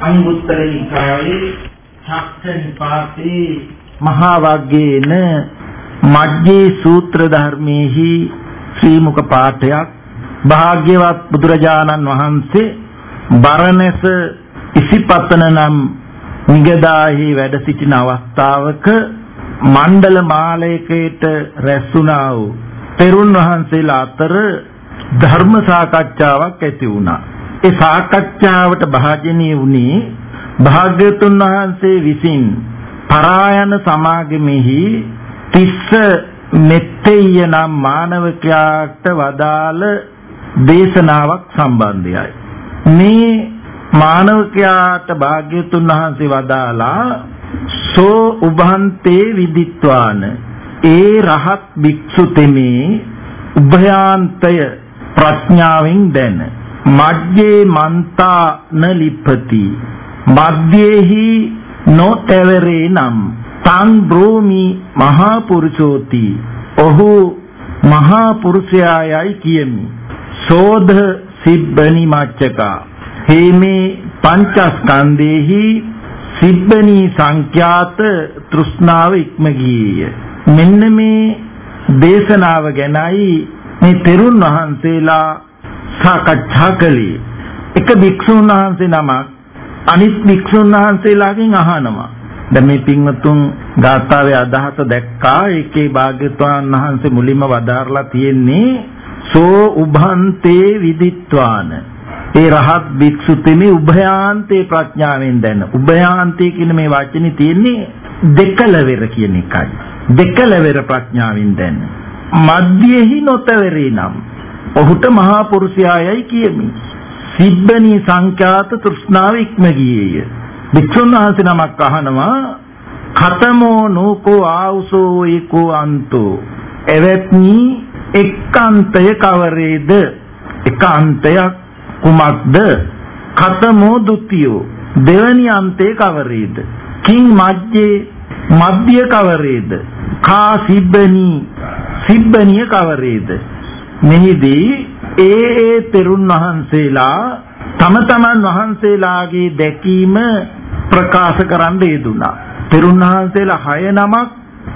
අංගුත්තර නිකායේ ශක්ත නිපාතේ මහා වග්ගේන මජ්ජේ සූත්‍ර ධර්මයේහි ශ්‍රී මුක පාඨයක් භාග්‍යවත් බුදුරජාණන් වහන්සේ බරණැස ඉසිපතන නම් නිගදාහි වැඩ සිටින අවස්ථාවක මණ්ඩල මාලයකයට රැස්ුණා වූ තෙරුන් වහන්සේලා අතර ධර්ම සාකච්ඡාවක් ඇති වුණා. ඒ සාකච්ඡාවට භාජනීය වුණේ භාග්‍යතුන් වහන්සේ විසින් පරායන සමාගමෙහි තිස්ස මෙත්තෙය නම් මානවකයාට වදාළ දේශනාවක් සම්බන්ධයයි. මේ මානවකයාට භාග්‍යතුන් වහන්සේ වදාලා සෝ උභන්තේ විදිත්වාන ඒ රහත් භික්ෂු තෙමේ උභයාන්තය ප්‍රඥාවෙන් දැන මජ්ජේ මන්තා න ලිප්පති මධ්‍යේහි නොතෙවරේ නම් තං බ්‍රෝමි මහා පුරුෂෝති. ඔහු මහා පුරුෂයායයි කියමි. සෝධ සිබ්බනි මච්චකා. හේමේ පංචස්කන්ධේහි සිබ්බනි සංඛ්‍යාත තෘෂ්ණාව ඉක්ම ගියේය. මෙන්න මේ දේශනාව ගැනයි මේ තෙරුන් වහන්සේලා සාකච්ඡා කළේ. එක භික්ෂුන් වහන්සේ නමක් අනිත් භික්ෂුන් වහන්සේලාගෙන් අහනවා. දැන් මේ පින්වතුන් ගාථාවේ අදහස දැක්කා. ඒකේ භාග්‍යවතුන් වහන්සේ මුලින්ම වදාරලා තියෙන්නේ සෝ උභන්තේ විදිත්වාන. ඒ රහත් භික්ෂු තෙමේ උභයාන්තේ ප්‍රඥාවෙන් දැන. උභයාන්තේ කියන මේ වචනේ තියෙන්නේ දෙකලවෙර කියන එකයි. දෙකලවෙර ප්‍රඥාවෙන් දැන. මධ්‍යෙහි නොතවරේ නම් ඔහුට මහා පුරුෂයායයි කියමි. සිබ්බනී සංඛ්‍යාත තෘෂ්ණාව ඉක්ම ගියේය. වික්ෂුන් වහන්සේ නමක් අහනවා කතමෝ නෝකෝ ආවුසෝ ඒකෝ අන්තෝ? එවත්නි එක්කාන්තය කවරේද? එකාන්තයක් කුමක්ද? කතමෝ ဒ ුතියෝ දෙවැනි අන්තේ කවරේද? කිං මජ්ජේ මධ්‍ය කවරේද? කා සිබ්බනී සිබ්බනිය කවරේද? මෙහිදී ඒ ඒ තෙරුන් වහන්සේලා තම තමන් වහන්සේලාගේ දැකීම ප්‍රකාශ කරන්න යෙදුනා. තෙරුන් වහන්සේලා හය නමක්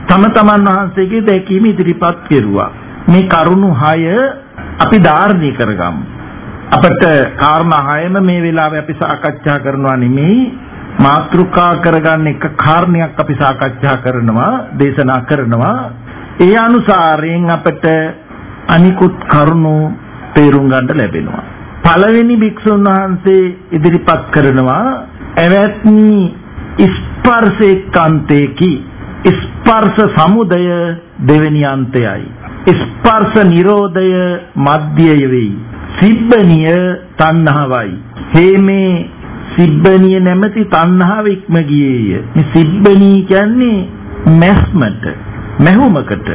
තම තමන් වහන්සේගේ දැකීම ඉදිරිපත් කෙරුවා. මේ කරුණු හය අපි ධාරණය කරගමු. අපිට කාරණා හයම මේ වෙලාවේ අපි සාකච්ඡා කරනවා නෙමෙයි මාත්‍රිකා කරගන්න එක කාරණයක් අපි සාකච්ඡා කරනවා දේශනා කරනවා ඒ අනුසාරයෙන් අපිට අනිකුත් කරුණු තේරුම් ගන්න ලැබෙනවා. පළවෙනි භික්ෂුන් වහන්සේ ඉදිරිපත් කරනවා එවත්නි ස්පර්ශේකාන්තේකි ස්පර්ශ සමුදය දෙවෙනි අන්තයයි. ස්පර්ශ නිරෝධය මධ්‍යය වෙයි. සිබ්බනිය තණ්හාවයි. හේමේ සිබ්බනිය නැමැති තණ්හාව ඉක්ම ගියේය. මේ සිබ්බනී කියන්නේ මැස්මට, මැහුමකට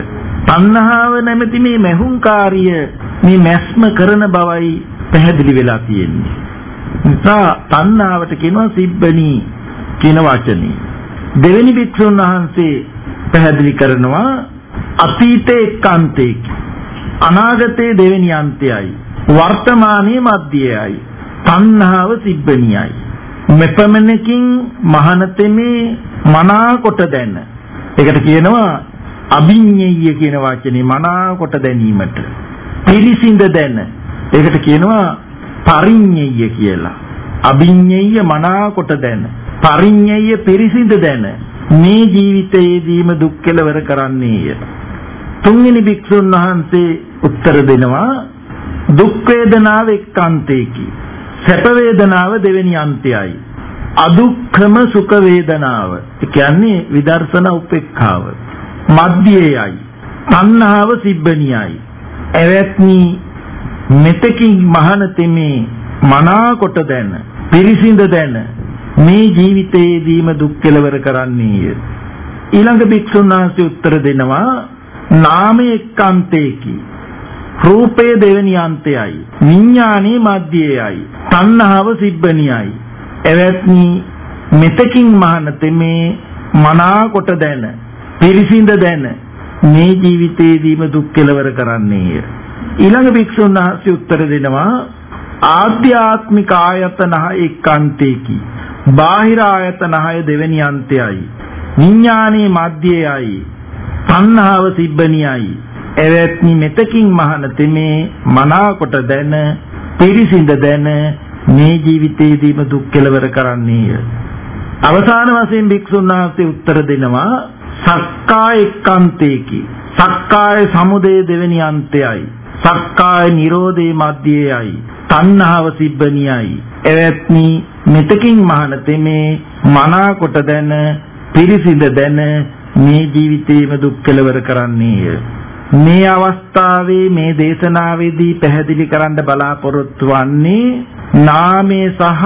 තණ්හාව නැමැති මේ මැහුම්කාරිය මේ මැස්ම කරන බවයි පැහැදිලි වෙලා තියෙන්නේ. නිසා තණ්හාවට කියනවා සිබ්බනී කියන වචනේ. දෙවෙනි භික්ෂුන් වහන්සේ පැහැදිලි කරනවා අතීතේ එක්කාන්තේකි. අනාගතයේ දෙවෙනි අන්තයයි. වර්තමානයේ මධ්‍යයයි. තණ්හාව සිබ්බනියයි. මෙපමණකින් මහානතෙමේ මනා කොට දැන. ඒකට කියනවා අභිඤ්ඤය කියන වචනේ මනාකොට දැනීමට. පිරිසිඳ දැන. ඒකට කියනවා පරිඤ්ඤය කියලා. අභිඤ්ඤය මනාකොට දැන. පරිඤ්ඤය පිරිසිඳ දැන. මේ ජීවිතයේදීම දුක් කෙලවර කරන්නේය. තුන්වෙනි භික්ෂුන් වහන්සේ උත්තර දෙනවා දුක් වේදනාව එක්කාන්තේකි. සැප වේදනාව දෙවෙනි අන්තයයි. අදුක්ඛම සුඛ වේදනාව. ඒ කියන්නේ විදර්ශන උපේක්ඛාව. මධ්‍යයයි. තණ්හාව සිබ්බනියයි. එවත්නි මෙතකින් මහාන තෙමේ මනා කොට දැන පිරිසිඳ දැන මේ ජීවිතයේදීම දුක් කෙලවර කරන්නේය. ඊළඟ භික්ෂුන් වහන්සේ උත්තර දෙනවා නාමයේ එක්කාන්තේකි. රූපයේ දෙවෙනි අන්තයයි. විඥානයේ මධ්‍යයයි. තණ්හාව සිබ්බනියයි. එවත්නි මෙතකින් මහාන තෙමේ මනා කොට දැන පිරිසිඳ දැන මේ ජීවිතයේදීම දුක් කෙලවර කරන්නේය. ඊළඟ භික්ෂුන් වහන්සේ උත්තර දෙනවා ආධ්‍යාත්මික ආයතන එක්කාන්තේකි බාහිර ආයතන හය දෙවෙනි අන්තයයි. විඥානයේ මැදයයි. තණ්හාව සිබ්බනියයි. එවත්නි මෙතකින් මහන තෙමේ මනාකොට දැන පිරිසිඳ දැන මේ ජීවිතයේදීම දුක් කෙලවර කරන්නේය. අවසාන වශයෙන් භික්ෂුන් වහන්සේ උත්තර දෙනවා සක්කාය එක්කන්තේකි. සක්කාය සමුදය දෙවෙනි අන්තයයි. සක්කාය නිරෝධේ මැදයේයි. තණ්හාව සිබ්බනියයි. එවත්නි මෙතකින් මහන තෙමේ මනාකොට දැන පිරිසිඳ දැන මේ ජීවිතේම දුක් කෙලවර කරන්නේය. මේ අවස්ථාවේ මේ දේශනාවේදී පැහැදිලි කරන්න බලාපොරොත්තු වන්නේ නාමය සහ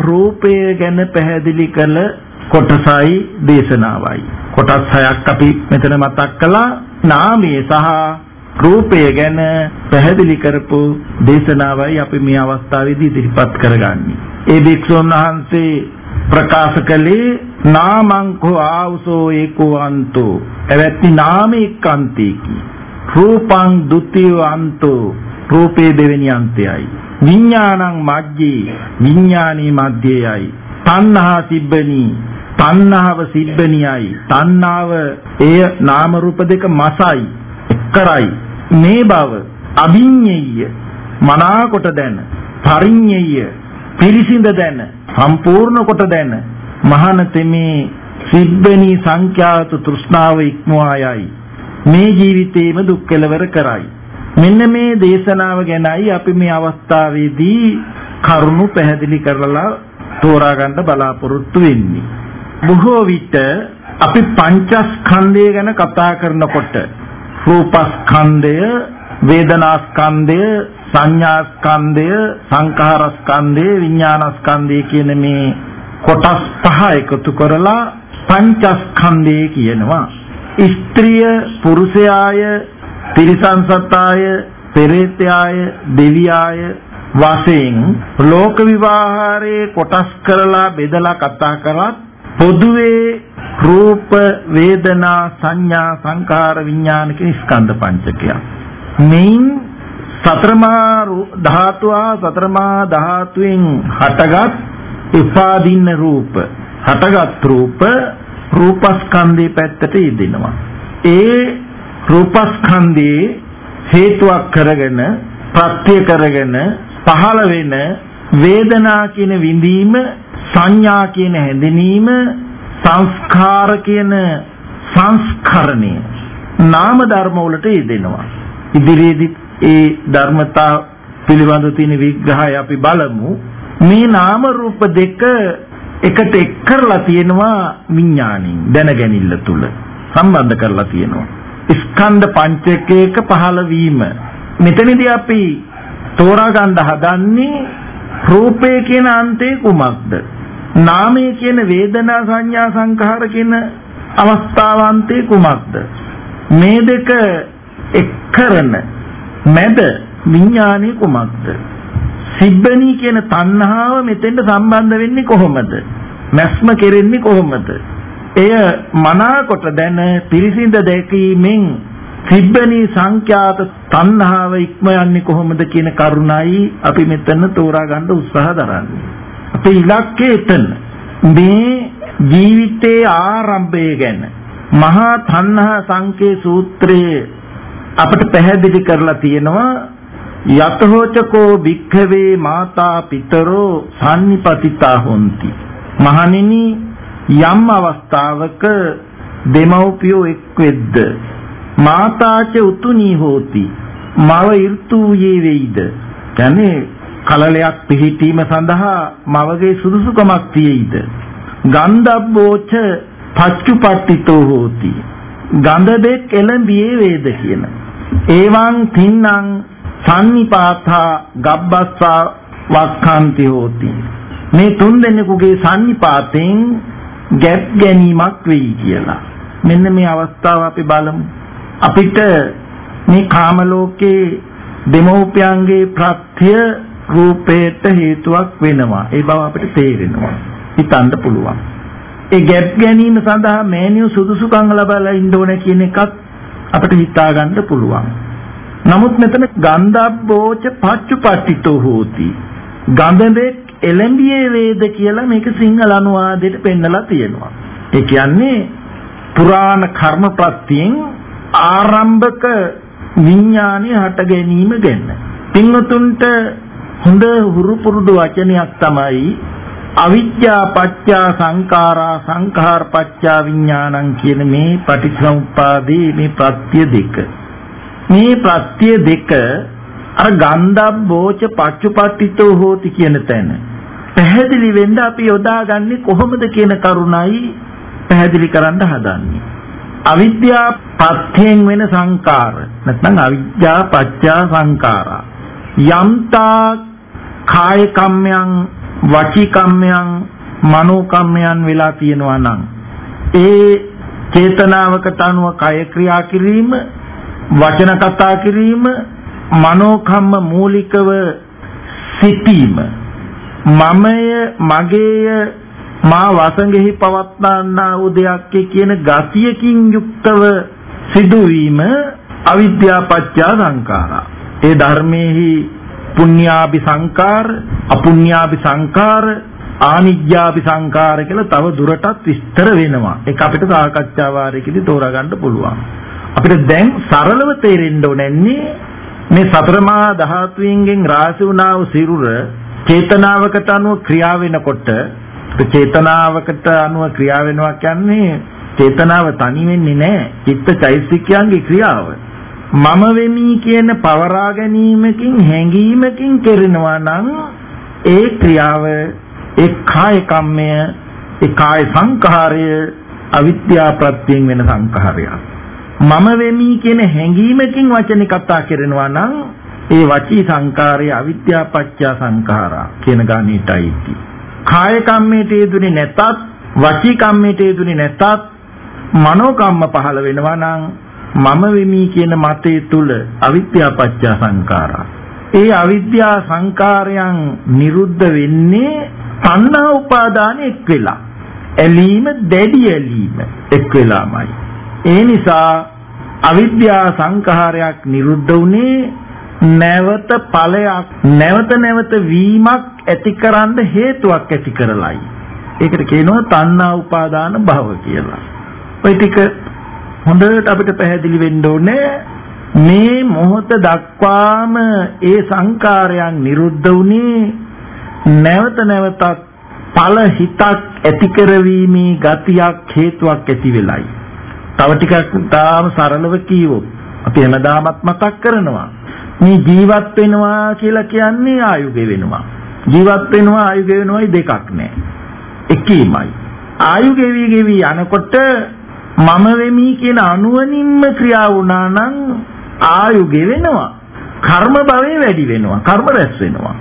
රූපය ගැන පැහැදිලි කළ කොටසයි දේශනාවයි. කොටස් හයක් අපි මෙතන මතක් කළා. නාමය සහ රූපය ගැන පැහැදිලි කරපු දේශනාවයි අපි මේ අවස්ථාවේදී ඉදිරිපත් කරගන්නේ. ඒ භික්ෂුන් වහන්සේ ප්‍රකාශ කළේ නාමං කෝ ආවසෝ ඒකෝ අන්තෝ. එවැත්නි නාමේකන්තේකි රූපං ဒ ුතිය අන්තෝ. රූපේ දෙවෙනි අන්තයයි. විඥානං මජ්ජේ. විඥානී මධ්‍යයයි. තණ්හා සිබ්බනි. තණ්හාව සිබ්බනියයි. තණ්හාව එය නාම රූප දෙක මසයි. කරයි. මේ බව අභිඤ්ඤය. මනාකොට දැන. පරිඤ්ඤය. පිරිසිඳ දැන. සම්පූර්ණ කොට දැන. මහාන තෙමේ සිබ්බනි සංඛ්‍යාත තෘෂ්ණාව ඉක්මවා යයි මේ ජීවිතේම දුක් කෙලවර කරයි. මෙන්න මේ දේශනාව ගැනයි අපි මේ අවස්ථාවේදී කරුණු පැහැදිලි කරලා තෝරා ගන්න බලාපොරොත්තු වෙන්නේ. බොහෝ විට අපි පංචස්කන්ධය ගැන කතා කරනකොට රූපස්කන්ධය වේදනාස්කන්ධය සංඥාස්කන්ධය සංඛාරස්කන්ධය විඥානස්කන්ධය කියන මේ කොටස් පහ එකතු කරලා පංචස්කන්ධය කියනවා. ස්ත්‍රිය පුරුෂයාය තිරිසන් සත්තාය පෙරේතයාය දෙවියාය වශයෙන් ලෝක විවාහාරයේ කොටස් කරලා බෙදලා කතා කරත් පොදුවේ රූප වේදනා සංඥා සංකාර විඥාන කියන ස්කන්ධ පංචකය. මෙයින් සතරමා ධාතුවා සතරමා ධාතුවෙන් හටගත් උපාදින්න රූප හටගත් රූප රූපස්කන්ධේ පැත්තට යෙදෙනවා. ඒ රූපස්කන්ධේ හේතුවක් කරගෙන ප්‍රත්‍ය කරගෙන පහළ වෙන වේදනා කියන විඳීම සංඥා කියන හැඳිනීම සංස්කාර කියන සංස්කරණය නාම ධර්ම වලට යෙදෙනවා. ඉදිරියේදී ඒ ධර්මතා පිළිබඳ තියෙන විග්‍රහය අපි බලමු. මේ නාම රූප දෙක එකට එක් කරලා තියෙනවා විඥාණයෙන් දැනගැනිල්ල තුල සම්බන්ධ කරලා තියෙනවා. ස්කන්ධ පංචකයක පහළ වීම. මෙතනදී අපි තෝරා ගන්න හදන්නේ රූපය කියන අන්තේ කුමක්ද? නාමය කියන වේදනා සංඥා සංඛාර කියන අවස්ථාවන්තේ කුමක්ද? මේ දෙක එක්කරන මැද විඥානීය කුමක්ද? සිබ්බනී කියන තණ්හාව මෙතෙන්ට සම්බන්ධ වෙන්නේ කොහොමද? මැස්ම කෙරෙන්නේ කොහොමද? එය මනාකොට දැන පිරිසිඳ දැකීමෙන් සිබ්බනී සංඛ්‍යාත තණ්හාව ඉක්ම යන්නේ කොහොමද කියන කරුණයි අපි මෙතන තෝරා ගන්න උත්සාහ දරන්නේ. අපේ ඉලක්කය එතන. මේ ජීවිතයේ ආරම්භය ගැන මහා තණ්හා සංකේ සූත්‍රයේ අපට පැහැදිලි කරලා තියෙනවා. යතහෝචකෝ භික්ඛවේ මාතා පිතරෝ සම්නිපතිතා හොಂತಿ. මහණෙනි යම් අවස්ථාවක දෙමව්පියෝ එක් වෙද්ද මාතාච උතුණී හෝති. මව ඍතුයේ වෙයිද? කියන්නේ කලලයක් පිහිටීම සඳහා මවගේ සුදුසුකමක් තියෙයිද? ගන්ධබ්බෝච පච්චුපට්ඨිතෝ හෝති. ගන්ධ දෙක් එළඹියේ වේද කියන. ඒවං තින්නම් සන්නිපාතා ගබ්බස්සා වක්ඛන්ති හෝති. මේ තුන් දෙනෙකුගේ සන්නිපාතෙන් ගැප් ගැනීමක් වෙයි කියලා. මෙන්න මේ අවස්ථාව අපි බලමු. අපිට මේ කාම ලෝකේ දෙමෝපියන්ගේ ප්‍රත්‍ය රූපයට හේතුවක් වෙනවා. ඒ බව අපිට තේරෙනවා. හිතන්න පුළුවන්. ඒ ගැප් ගැනීම සඳහා මෑනියු සුදුසුකම් ලබලා ඉන්න ඕන කියන එකත් අපිට හිතා ගන්න පුළුවන්. නමුත් මෙතන ගන්ධබ්බෝච පච්චුපට්ඨිතෝ හෝති. ගන්ධෙක් එළඹියේ වේද කියලා මේක සිංහල අනුවාදයට පෙන්නලා තියෙනවා. ඒ කියන්නේ පුරාණ කර්ම ප්‍රත්‍යයෙන් ආරම්භක විඥානය හට ගැනීම ගැන. පින්වතුන්ට හොඳ හුරු පුරුදු වචනයක් තමයි අවිද්‍යා පත්‍යා සංඛාරා සංඛාර පත්‍යා විඥානං කියන මේ පටිච්චසමුප්පාදේ මේ ප්‍රත්‍ය දෙක. මේ ප්‍රත්‍ය දෙක අර ගන්ධබ්බෝච පච්චුපට්ඨිතෝ හෝති කියන තැන පැහැදිලි වෙන්න අපි යොදාගන්නේ කොහොමද කියන කරුණයි පැහැදිලි කරන්න හදන්නේ. අවිද්‍යා පත්‍යයෙන් වෙන සංකාර නැත්නම් අවිද්‍යා පත්‍යා සංකාරා යම්තා කාය කම්මයන් වචී කම්මයන් මනෝ කම්මයන් වෙලා තියෙනවා නම් ඒ චේතනාවකට අනුව කය ක්‍රියා කිරීම වචන කතා කිරීම මනෝකම්ම මූලිකව සිටීම මමය මගේය මා වසඟෙහි පවත්නා වූ දෙයක් කියන ගතියකින් යුක්තව සිදුවීම අවිද්‍යා පත්‍ය සංඛාරා. ඒ ධර්මයේහි පුඤ්ඤාභි සංකාර අපුඤ්ඤාභි සංකාර ආනිජ්ජාභි සංකාර කියලා තව දුරටත් විස්තර වෙනවා. ඒක අපිට සාකච්ඡා වාරයකදී තෝරා ගන්න පුළුවන්. අපිට දැන් සරලව තේරෙන්න ඕනේ මේ සතර මහා ධාතුන්ගෙන් රාශි වුණා වූ සිරුර චේතනාවකට අනුව ක්‍රියා වෙනකොට චේතනාවකට අනුව ක්‍රියා වෙනවා කියන්නේ චේතනාව තනි වෙන්නේ නැහැ. චිත්ත චෛතසිකයන්ගේ ක්‍රියාව. මම වෙමි කියන පවරා ගැනීමකින් හැඟීමකින් කෙරෙනවා නම් ඒ ක්‍රියාව ඒ කාය කම්මය ඒ කාය සංඛාරය අවිද්‍යා ප්‍රත්‍යයෙන් වෙන සංඛාරයක්. මම වෙමි කියන හැඟීමකින් වචනේ කතා කරනවා නම් ඒ වචී සංකාරය අවිද්‍යා පත්‍ය සංඛාරා කියන ගානීටයි කාය කම්මයට යෙදුනේ නැතත් වචී කම්මයට යෙදුනේ නැතත් මනෝ කම්ම පහළ වෙනවා නම් මම වෙමි කියන මතය තුල අවිද්‍යා පත්‍ය සංඛාරා. ඒ අවිද්‍යා සංකාරයන් නිරුද්ධ වෙන්නේ තණ්හා උපාදාන එක් වෙලා. ඇලීම දැඩි ඇලීම එක් වෙලාමයි. ඒ නිසා අවිද්‍යා සංඛාරයක් නිරුද්ධ වුණේ නැවත ඵලයක් නැවත නැවත වීමක් ඇතිකරන්න හේතුවක් ඇති කරලයි. ඒකට කියනවා තණ්හා උපාදාන භව කියලා. ඔය ටික හොඳට අපිට පැහැදිලි වෙන්න ඕනේ මේ මොහොත දක්වාම ඒ සංකාරයන් නිරුද්ධ වුණේ නැවත නැවතත් ඵල හිතක් ඇති කරවීමේ ගතියක් හේතුවක් ඇති වෙලයි. තව ටිකක් තාම සරලව කියවොත් අපි හැමදාමත් මතක් කරනවා මේ ජීවත් වෙනවා කියලා කියන්නේ ආයුගෙ වෙනවා. ජීවත් වෙනවා ආයුගෙ වෙනවායි දෙකක් නෑ. එකීමයි. ආයු ගෙවි ගෙවි යනකොට මම වෙමි කියන අනුවණින්ම ක්‍රියා වුණා නම් ආයු ගෙවෙනවා. කර්ම භවයේ වැඩි වෙනවා. කර්ම රැස් වෙනවා.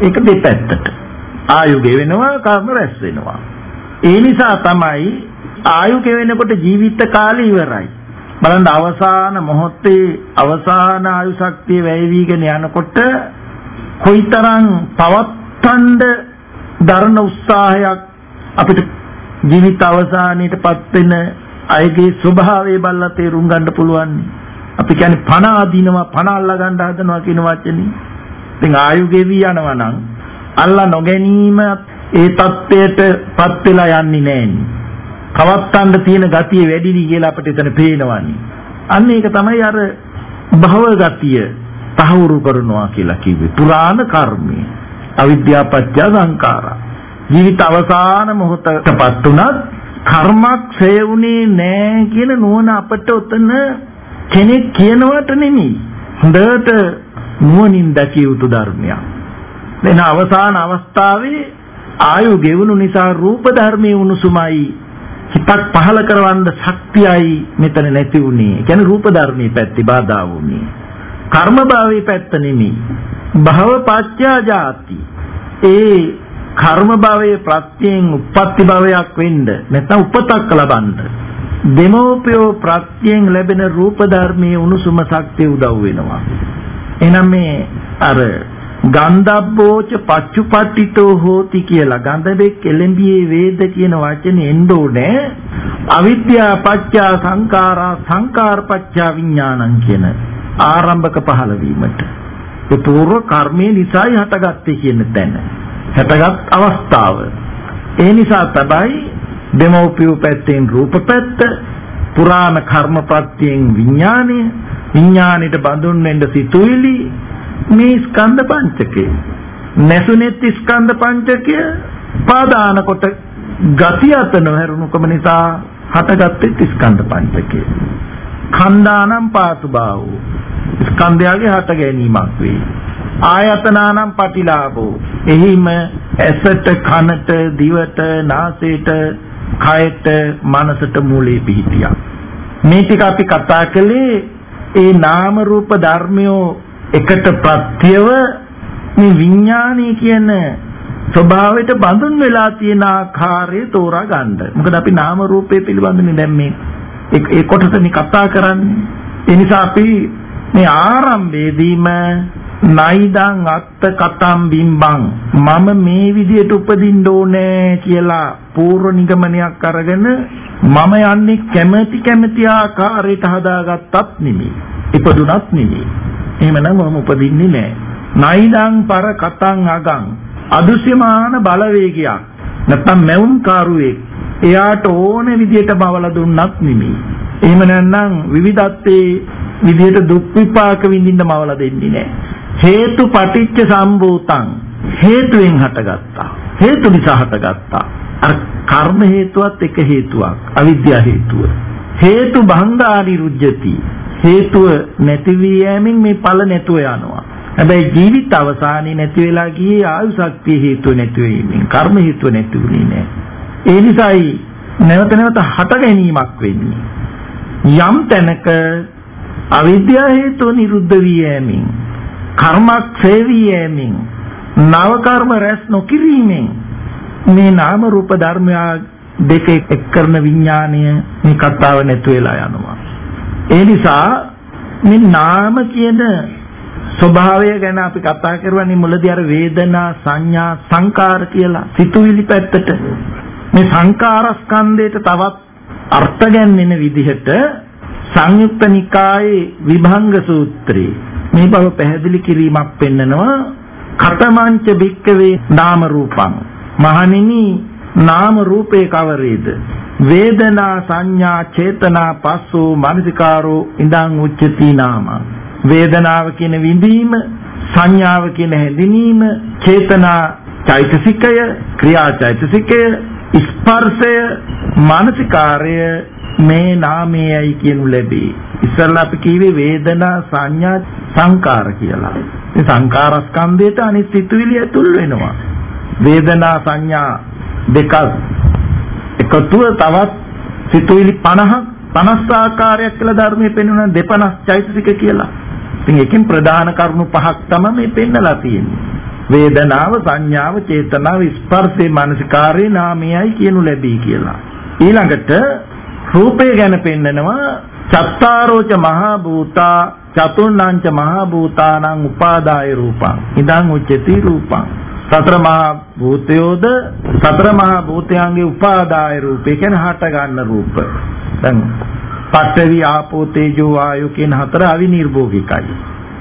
ඒක දෙපැත්තට. ආයු ගෙවෙනවා කර්ම රැස් වෙනවා. ඒ නිසා තමයි ආයු ගෙවෙනකොට ජීවිත කාලය ඉවරයි. බලන්න අවසාන මොහොතේ අවසාන ආයු ශක්තිය වැය වීගෙන යනකොට කොයිතරම් පවත්තණ්ඩ දරන උත්සාහයක් අපිට ජීවිත අවසානයේටපත් වෙන අයගේ ස්වභාවය බලලා තේරුම් ගන්න පුළුවන්. අපි කියන්නේ පණ අදිනවා පණ අල්ලා ගන්න හදනවා කියන වචනේ. ඉතින් ආයු ගෙවි යනවා නම් අල්ලා නොගැනීම ඒ தත්ත්වයටපත් වෙලා යන්නේ නෑනේ. කවත්තන්න තියෙන ගතිය වැඩිවි කියලා අපිට එතන පේනවනේ. අන්න ඒක තමයි අර භව ගතිය තහවුරු කරනවා කියලා කිව්වේ. පුරාණ කර්මය. අවිද්‍යාව පත්‍ය සංඛාරා. ජීවිත අවසාන මොහොතටපත් උනත් කර්මක් ක්ෂය වුණේ නෑ කියන නුවණ අපට උතන කෙනෙක් කියනවට නෙමෙයි. හොඳට නුවණින් දැකිය යුතු ධර්මයක්. දැන් අවසාන අවස්ථාවේ ආයු ගෙවුණු නිසා රූප ධර්මයේ උණුසුමයි හිතක් පහල කරවන්න ශක්තියයි මෙතන නැති වුණේ. ඒ කියන්නේ රූප ධර්මයේ පැත්තේ බාධා වුණේ. කර්ම භාවයේ පැත්ත නෙමෙයි. භව පත්‍යා ජාති. ඒ කර්ම භවයේ ප්‍රත්‍යයෙන් උප්පත්ති භවයක් වෙන්න නැත්නම් උපතක් ලබන්න. දෙමෝපියෝ ප්‍රත්‍යයෙන් ලැබෙන රූප ධර්මයේ උණුසුම ශක්තිය උදව් වෙනවා. එහෙනම් මේ අර ගන්ධබ්බෝච පච්චුපට්ඨිතෝ හෝති කියලා ගන්ධබෙක් එළඹියේ වේද කියන වචනේ එන්න ඕනේ. අවිද්‍යා පත්‍යා සංඛාරා සංඛාර පත්‍යා විඥානං කියන ආරම්භක පහළ වීමට. ඒ పూర్ව කර්මයේ නිසායි හටගත්තේ කියන තැන. හැටගත් අවස්ථාව. ඒ නිසා තමයි දෙමෝපිය පැත්තෙන් රූප පැත්ත, පුරාණ කර්මප්‍රත්‍යයෙන් විඥාණය, විඥාණයට බඳුන් වෙන්න සිතුවිලි මේ ස්කන්ධ පංචකය. නැසුනේත් ස්කන්ධ පංචකය පාදාන කොට ගති අත නොහැරුණුකම නිසා හටගත්තේ ස්කන්ධ පංචකය. කන්දානම් පාතු බාහුව ස්කන්ධයගේ හට ගැනීමක් වේ. ආයතනානම් පටිලාභෝ එහිම ඇසට කනට දිවට නාසයට කයට මනසට මූලයේ පිහිටියා. මේ ටික අපි කතා කළේ ඒ නාම රූප ධර්මයෝ එකට ප්‍රත්‍යව මේ විඥානය කියන ස්වභාවයට බඳුන් වෙලා තියෙන ආකාරය තෝරා ගන්න. මොකද අපි නාම රූපේ පිළිබඳනේ දැන් මේ ඒ කොටසනේ කතා කරන්නේ. ඒ නිසා අපි මේ ආරම්භයේදීම නයිදං අත්ත කතම් බිම්බං මම මේ විදියට උපදින්න ඕනේ කියලා පූර්ව නිගමනයක් අරගෙන මම යන්නේ කැමැති කැමැති ආකාරයට හදාගත්තත් නෙමෙයි. ඉපදුනත් නෙමෙයි. එහෙමනම් මම උපදින්නේ නැහැ. නයිදං පර කතං අගං. අදුස්යමාන බලවේගයක්. නැත්තම් මැවුම් කාරුවෙක් එයාට ඕන විදියට බවලා දුන්නත් නෙමෙයි. එහෙම නැත්නම් විවිධත්වයේ විදියට දුක් විපාක විඳින්න මවලා දෙන්නේ නැහැ. හේතු පටිච්ච සම්භූතං හේතුවෙන් හටගත්තා. හේතු නිසා හටගත්තා. අර කර්ම හේතුවත් එක හේතුවක්. අවිද්‍යා හේතුව. හේතු භංගා නිරුජ්ජති. හේතුව නැති වී යෑමෙන් මේ ඵල නැතුව යනවා. හැබැයි ජීවිත අවසානයේ නැති වෙලා ගියේ ආයු ශක්තිය හේතුව නැති වීමෙන් කර්ම හේතුව නැති වුණේ නැහැ. ඒ නිසායි නැවත නැවත හට ගැනීමක් වෙන්නේ. යම් තැනක අවිද්‍යා හේතුව නිරුද්ධ වී යෑමෙන් කර්මක්ෂය වී යෑමෙන් නව කර්ම රැස් නොකිරීමෙන් මේ නාම රූප ධර්මය දෙක එක් කරන විඥාණය මේ කතාව නැතු වෙලා යනවා. ඒ නිසා මේ නාම කියන ස්වභාවය ගැන අපි කතා කරුවානේ මුලදී අර වේදනා සංඥා සංකාර කියලා සිතුවිලි පැත්තට. මේ සංකාර ස්කන්ධයට තවත් අර්ථ ගැන්වෙන විදිහට සංයුක්ත නිකායේ විභංග සූත්‍රයේ මේ බව පැහැදිලි කිරීමක් පෙන්නනවා. කතමංච භික්කවේ නාම රූපං. මහණෙනි නාම රූපේ කවරේද? වේදනා සංඥා චේතනා පස්සෝ මනසිකාරෝ ඉඳං උච්චති නාම. වේදනාව කියන විඳීම සංඥාව කියන හැඳිනීම චේතනා චෛතසිකය ක්‍රියා චෛතසිකය ස්පර්ශය මානසිකාර්ය මේ නාමයයි කියනු ලැබේ. ඉස්සල්ලා අපි කිව්වේ වේදනා සංඥා සංකාර කියලා. මේ සංකාරස්කන්ධයට අනිත් සිතුවිලි ඇතුල් වෙනවා. වේදනා සංඥා දෙක එකතුව තවත් සිතුවිලි 50ක් 50 ආකාරයක් කියලා ධර්මයේ පෙන්වන දෙපනස් චෛතසික කියලා. ඉතින් එකෙන් ප්‍රධාන කරුණු පහක් තමයි මේ පෙන්නලා තියෙන්නේ. වේදනාව සංඥාව චේතනාව ස්පර්ශේ මානසිකාරේ නාමයයි කියනු ලැබී කියලා. ඊළඟට රූපය ගැන පෙන්නනවා. චත්තාරෝච මහා භූතා චතුර්ණංච මහා භූතානං උපාදාය රූපං. ඉදං උච්චති රූපං. සතර මහා භූතයෝද සතර මහා භූතයන්ගේ උපාදාය රූපේ කියන්නේ හට ගන්න රූප. දැන් පඨවි ආපෝ තේජෝ වායෝ කියන හතර අවිනිර්භෝගිකයි.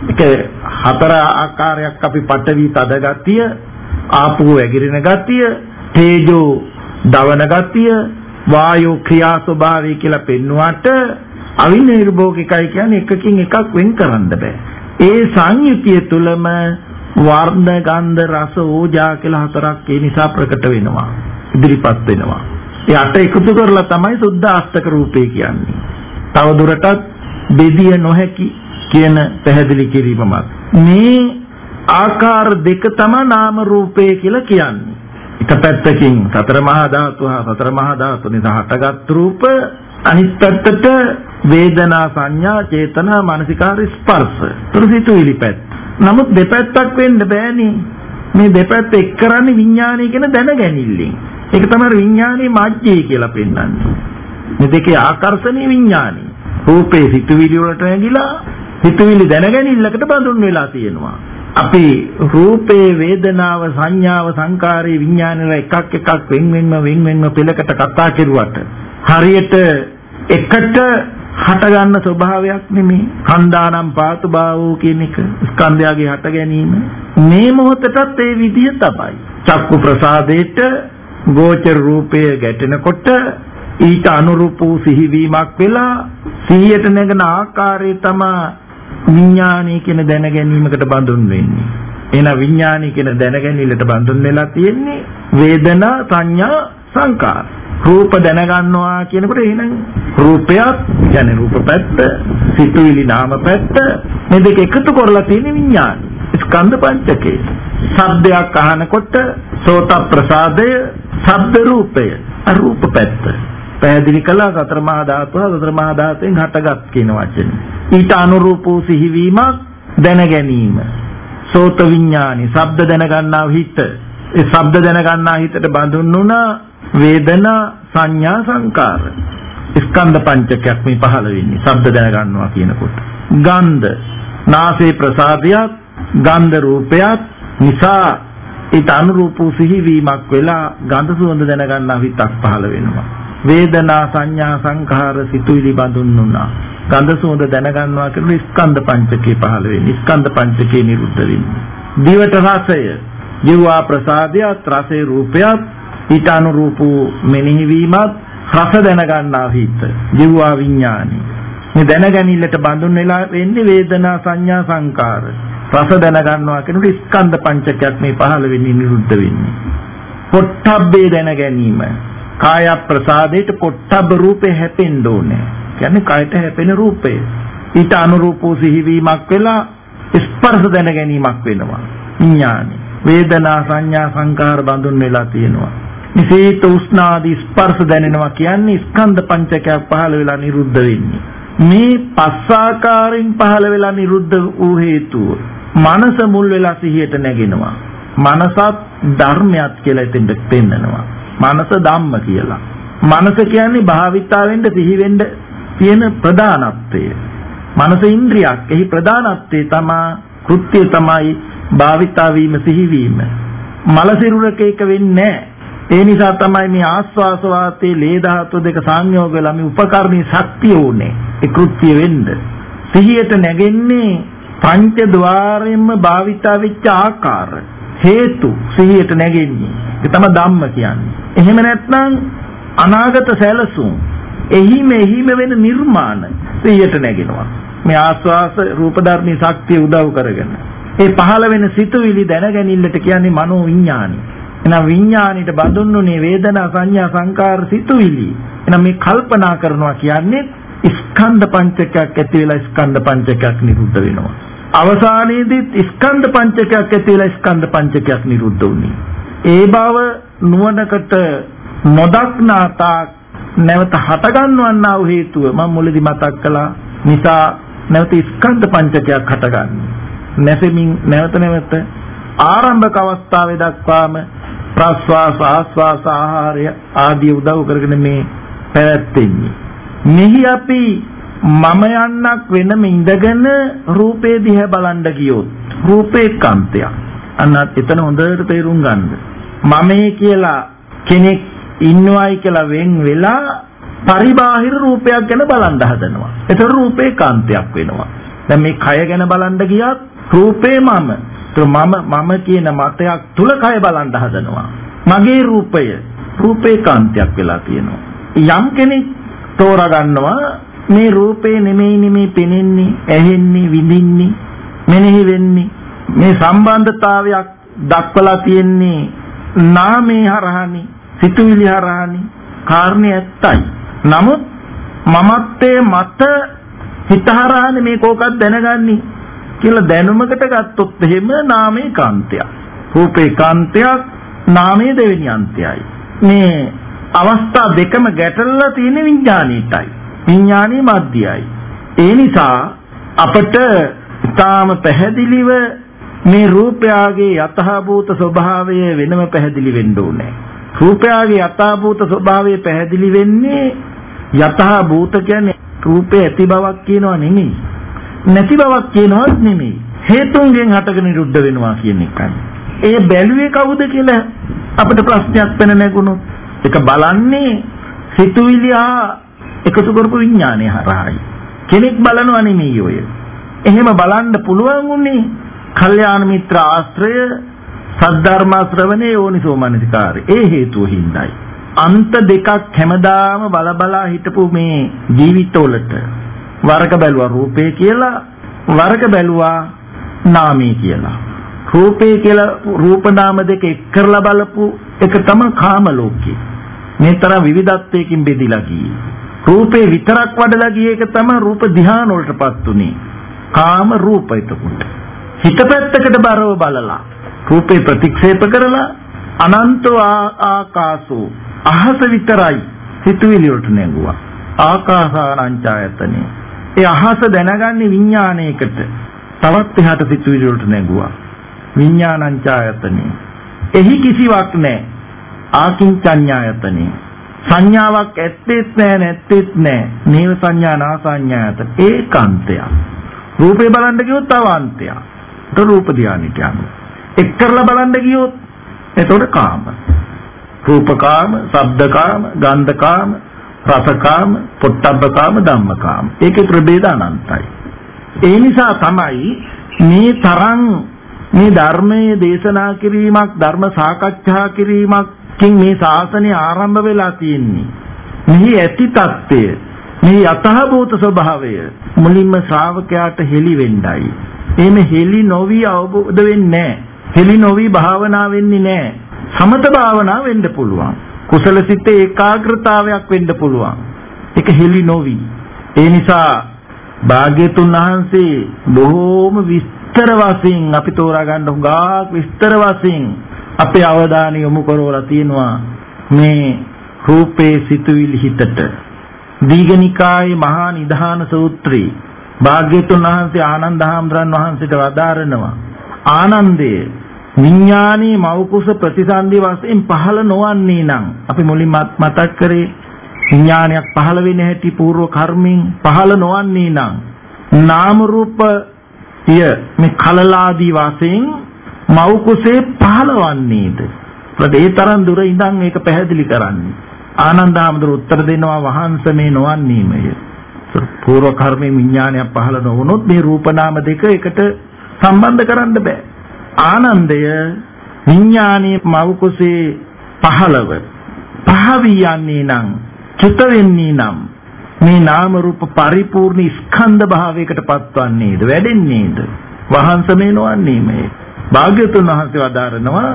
ඒක හතර ආකාරයක් අපි පඨවි තද ගතිය ආපෝ වැగిරෙන ගතිය තේජෝ දවන ගතිය වායෝ ක්‍රියා ස්වභාවය කියලා පෙන්වුවට අවිනිර්භෝගිකයි කියන්නේ එකකින් එකක් වෙන් කරන්න බෑ. ඒ සංයුතිය තුලම වර්ණ ගන්ධ රස ඕජා කියලා හතරක් ඒ නිසා ප්‍රකට වෙනවා. ඉදිරිපත් වෙනවා. ඒ අට එකතු කරලා තමයි සුද්ධ අෂ්ටක රූපේ කියන්නේ. තව දුරටත් බෙදිය නොහැකි කියන පැහැදිලි කිරීමක්. මේ ආකාර දෙක තමයි නාම රූපය කියලා කියන්නේ. එක පැත්තකින් සතර මහා ධාතු හා සතර මහා ධාතු නිසා හටගත් රූප අනිත් පැත්තට වේදනා සංඥා චේතනා මානසිකාර ස්පර්ශ තුරුසිතුවිලි පැත්ත. නමුත් දෙපැත්තක් වෙන්න බෑනේ. මේ දෙපැත්ත එක් කරන්නේ විඥානය කියන දැනගැනිල්ලෙන්. ඒක තමයි විඥානයේ මාජ්ජේ කියලා පෙන්වන්නේ. මේ දෙකේ ආකර්ෂණීය විඥානයි. රූපේ සිතුවිලි වලට නැගිලා සිතුවිලි දැනගැනිල්ලකට බඳුන් වෙලා තියෙනවා. අපි රූපේ වේදනාව සංඥාව සංකාරේ විඥානවල එකක් එකක් වෙන් වෙන්ම වෙන් වෙන්ම පෙළකට කතා කෙරුවට හරියට එකට හට ගන්න ස්වභාවයක් නෙමේ. කන්දානම් පාතු භාවෝ කියන එක ස්කන්ධයගේ හට ගැනීම. මේ මොහොතටත් ඒ විදිය තමයි. චක්කු ප්‍රසාදේට ගෝචර රූපය ගැටෙනකොට ඊට අනුරූප වූ සිහිවීමක් වෙලා සිහියට නැගෙන ආකාරය තමයි විඥානය කියන දැන ගැනීමකට බඳුන් වෙන්නේ. එහෙනම් විඥානය කියන දැන ගැනීමට බඳුන් වෙලා තියෙන්නේ වේදනා සංඥා සංකාර. රූප දැනගන්නවා කියනකොට එහෙනම් රූපයත් කියන්නේ රූප පැත්ත, සිතුවිලි නාම පැත්ත මේ දෙක එකතු කරලා තියෙන විඥානය. ස්කන්ධ පංචකේ. ශබ්දයක් අහනකොට සෝත ප්‍රසාදය, ශබ්ද රූපය, අරූප පැත්ත. පැහැදිලි කළා සතර මහා ධාතුව සතර මහා ධාතුවෙන් හටගත් කියන වචනේ. ඊට අනුරූප වූ සිහිවීමක් දැන ගැනීම. සෝත විඥානි ශබ්ද දැනගන්නා හිත. ඒ ශබ්ද දැනගන්නා හිතට බඳුන් වුණා වේදනා සංඥා සංකාර. ස්කන්ධ පංචකයක් මේ පහළ වෙන්නේ ශබ්ද දැනගන්නවා කියනකොට. ගන්ධ නාසයේ ප්‍රසාදයක් ගන්ධ රූපයක් නිසා ඊට අනුරූප වූ සිහිවීමක් වෙලා ගන්ධ සුවඳ දැනගන්නා හිතක් පහළ වෙනවා. වේදනා සංඥා සංඛාර සිතුවිලි බඳුන් වුණා. ගන්ධ සුවඳ දැනගන්නවා කියන ස්කන්ධ පංචකේ පහළ වෙන්නේ. ස්කන්ධ පංචකේ නිරුද්ධ වෙන්නේ. දිවට රසය, ජීවා ප්‍රසාදයට රසේ රූපයත් ඊට අනුරූප මෙනෙහි වීමත් රස දැනගන්නා හිත. ජීවා විඥානි. මේ දැනගැනිල්ලට බඳුන් වෙලා වෙන්නේ වේදනා සංඥා සංකාර. රස දැනගන්නවා කියනකොට ස්කන්ධ පංචකයක් මේ පහළ වෙන්නේ නිරුද්ධ වෙන්නේ. පොට්ටබ්බේ දැන ගැනීම කාය ප්‍රසාදයට පොට්ටබ්බ රූපේ හැපෙන්න ඕනේ. කියන්නේ කායට හැපෙන රූපය. ඊට අනුරූප වූ සිහිවීමක් වෙලා ස්පර්ශ දැන ගැනීමක් වෙනවා. විඥානෙ. වේදනා සංඥා සංකාර බඳුන් වෙලා තියෙනවා. නිසීත උෂ්ණාදී ස්පර්ශ දැනෙනවා කියන්නේ ස්කන්ධ පංචකයක් පහළ වෙලා නිරුද්ධ වෙන්නේ. මේ පස්සාකාරයෙන් පහළ වෙලා නිරුද්ධ වූ හේතුව මනස මුල් වෙලා සිහියට නැගෙනවා. මනසත් ධර්මයක් කියලා එතෙන්ට පෙන්නනවා. මනස ධම්ම කියලා. මනස කියන්නේ භාවිතාවෙන්ද සිහි වෙන්න තියෙන ප්‍රධානත්වය. මනස ඉන්ද්‍රියක්. එහි ප්‍රධානත්වය තමා කෘත්‍ය තමයි භාවිතා වීම සිහිවීම. මල සිරුරක එක වෙන්නේ ඒ නිසා තමයි මේ ආස්වාස වාතයේ ලේ ධාතු දෙක සංයෝග වෙලා මේ උපකරණී ශක්තිය උනේ. ඒ කෘත්‍ය වෙන්න. සිහියට නැගෙන්නේ පංච ద్వාරයෙන්ම භාවිතා වෙච්ච ආකාර හේතු සිහියට නැගෙන්නේ. ඒ තමයි ධම්ම කියන්නේ. එහෙම නැත්නම් අනාගත සැලසුම් එහිම එහිම වෙන නිර්මාණ සියයට නැගෙනවා. මේ ආස්වාස රූප ධර්මී ශක්තිය උදව් කරගෙන. ඒ පහළ වෙන සිතුවිලි දැනගැනිල්ලට කියන්නේ මනෝ විඥානි. එහෙනම් විඥානිට බඳුන්නුනේ වේදනා සංඥා සංකාර සිතුවිලි. එහෙනම් මේ කල්පනා කරනවා කියන්නේ ස්කන්ධ පංචකයක් ඇති වෙලා ස්කන්ධ පංචකයක් නිරුද්ධ වෙනවා. අවසානයේදී ස්කන්ධ පංචකයක් ඇති වෙලා ස්කන්ධ පංචකයක් නිරුද්ධ වුණේ. ඒ බව නුවණකට නොදක්නා තාක් නැවත හටගන්වන්නා වූ හේතුව මම මුලදී මතක් කළා. නිසා නැවත ස්කන්ධ පංචකයක් හටගන්නේ. නැසෙමින් නැවත නැවත ආරම්භක අවස්ථාවේ දක්වාම ප්‍රස්වාස ආස්වාස ආහාරය ආදී උදව් කරගෙන මේ පැවැත්ෙන්නේ මෙහි අපි මම යන්නක් වෙනම ඉඳගෙන රූපේ දිහා බලන්න ගියොත් රූපේ කාන්තයක්. අන්න එතන හොඳට තේරුම් ගන්න. මමයි කියලා කෙනෙක් ඉන්නවයි කියලා වෙන් වෙලා පරිබාහිර රූපයක් ගැන බලන්න හදනවා. ඒතර රූපේ කාන්තයක් වෙනවා. දැන් මේ කය ගැන බලන්න ගියත් රූපේ මම. මම මම කියන මතයක් තුල කය බලන්න හදනවා. මගේ රූපය රූපේ කාන්තයක් වෙලා තියෙනවා. යම් කෙනෙක් තෝරගන්නවා මේ රූපේ නෙමෙයි නෙමෙයි පෙනෙන්නේ, ඇහෙන්නේ, විඳින්නේ, මෙනෙහි වෙන්නේ. මේ සම්බන්ධතාවයක් දක්වලා තියෙන්නේ නාමේ හරහානි සිතුවිලි හරහානි කාරණේ ඇත්තයි. නමුත් මමත්වයේ මත හිත හරහානේ මේ කෝකක් දැනගන්නේ කියලා දැනුමකට ගත්තොත් එහෙම නාමේ කාන්තයක්. රූපේ කාන්තයක් නාමයේ දෙවෙනි අන්තයයි. මේ අවස්ථා දෙකම ගැටලලා තියෙන විඥානීයටයි. විඥානීය මධ්‍යයයි. ඒ නිසා අපට ඊටාම පැහැදිලිව මේ රූපයාගේ යථාභූත ස්වභාවය වෙනම පැහැදිලි වෙන්න ඕනේ. රූපයාගේ යථාභූත ස්වභාවය පැහැදිලි වෙන්නේ යථාභූත කියන්නේ රූපේ ඇති බවක් කියනවා නෙමෙයි. නැති බවක් කියනවත් නෙමෙයි. හේතුන්ගෙන් හටගෙන නිරුද්ධ වෙනවා කියන එකයි. ඒ බැලුවේ කවුද කියලා අපිට ප්‍රශ්නයක් වෙන නැගුණොත් ඒක බලන්නේ සිතුවිලි හා එකතු කරපු විඥානය හරහායි. කෙනෙක් බලනවා නෙමෙයි ඔය. එහෙම බලන්න පුළුවන් උනේ කල්යාණ මිත්‍ර ආශ්‍රය සද්ධර්ම ශ්‍රවණේ යෝනිසෝ මනසිකාරය. ඒ හේතුව හින්දායි. අන්ත දෙකක් හැමදාම බල බලා හිටපු මේ ජීවිතවලට වරක බැලුවා රූපේ කියලා වරක බැලුවා නාමේ කියලා. රූපේ කියලා රූප නාම දෙක එක් කරලා බලපු එක තමයි කාම ලෝකේ. මේ තරම් විවිධත්වයකින් බෙදිලා ගියේ. රූපේ විතරක් වඩලා ගිය එක තමයි රූප ධ්‍යාන වලටපත් උනේ. කාම රූප එතකොට. හිත පැත්තකට බරව බලලා රූපේ ප්‍රතික්ෂේප කරලා අනන්ත ආකාසෝ අහස විතරයි සිතුවිලි වලට නැඟුවා. ආකාසානංචායතනෙ. ඒ අහස දැනගන්නේ විඥානයකට. තවත් එහාට සිතුවිලි වලට නැඟුවා. විඥානංචායතනෙ. එහි කිසිවක් නැහැ. ආකින්චඤ්ඤායතනෙ. සංඥාවක් ඇත්තෙත් නැහැ නැත්තෙත් නැහැ. නේව සංඥා නාසඤ්ඤායත ඒකාන්තයක්. රූපේ බලන්න කිව්වොත් තව අන්තයක්. ඒක රූප ධානයට යනවා. එක් කරලා බලන්න ගියොත් එතකොට කාම. රූපකාම, ශබ්දකාම, ගන්ධකාම, රසකාම, පොට්ටබ්බකාම, ධම්මකාම. ඒකේ ප්‍රභේද අනන්තයි. ඒ නිසා තමයි මේ තරම් මේ ධර්මයේ දේශනා කිරීමක්, ධර්ම සාකච්ඡා කිරීමක්කින් මේ ශාසනය ආරම්භ වෙලා තියෙන්නේ. මෙහි ඇති తත්වය, මේ යතහභූත ස්වභාවය මුලින්ම ශ්‍රාවකයාට හෙළි වෙන්නයි. එහෙම හෙළි නොවි අවබෝධ වෙන්නේ නැහැ. හෙළි නොවි භාවනා වෙන්නේ නැහැ. සමත භාවනා වෙන්න පුළුවන්. කුසල සිත ඒකාග්‍රතාවයක් වෙන්න පුළුවන්. ඒක හෙළි නොවි. ඒ නිසා භාග්‍යතුන් වහන්සේ බොහෝම විස්තර වශයෙන් අපි තෝරා ගන්න හුඟක් විස්තර වශයෙන් අපේ අවධානය යොමු කරවලා තියෙනවා මේ රූපේ සිතුවිලි හිතට දීඝනිකායේ මහා නිධාන සූත්‍රයේ භාග්‍යතුන් වහන්සේ ආනන්ද හාමුදුරන් වහන්සේට වදාරනවා ආනන්දය විඥානීය මෞකුස ප්‍රතිසන්දි වශයෙන් පහළ නොවන්නේ නම් අපි මුලින්ම මතක් කරේ විඥානයක් පහළ වෙන්නේ හැටි పూర్ව කර්මෙන් පහළ නොවන්නේ නම් නාම රූපය මේ කලලාදී වශයෙන් මෞකුසේ පහළවන්නේද ඒ තරම් දුර ඉඳන් ඒක පැහැදිලි කරන්නේ ආනන්දහමඳුර උත්තර දෙනවා වහන්ස මේ නොවන්නේමය. పూర్ව කර්මේ විඥානයක් පහළ නොවුනොත් මේ රූප නාම දෙක එකට සම්බන්ධ කරන්න බෑ. ආනන්දය විඥානයේ මව කුසේ පහළව පහවියන්නේ නම් චුත වෙන්නේ නම් මේ නාම රූප පරිපූර්ණ ස්කන්ධ භාවයකට පත්වන්නේද වැඩෙන්නේද? වහන්ස මේ නොවන්නේ මේ. භාග්‍යතුන් වහන්සේ වදාරනවා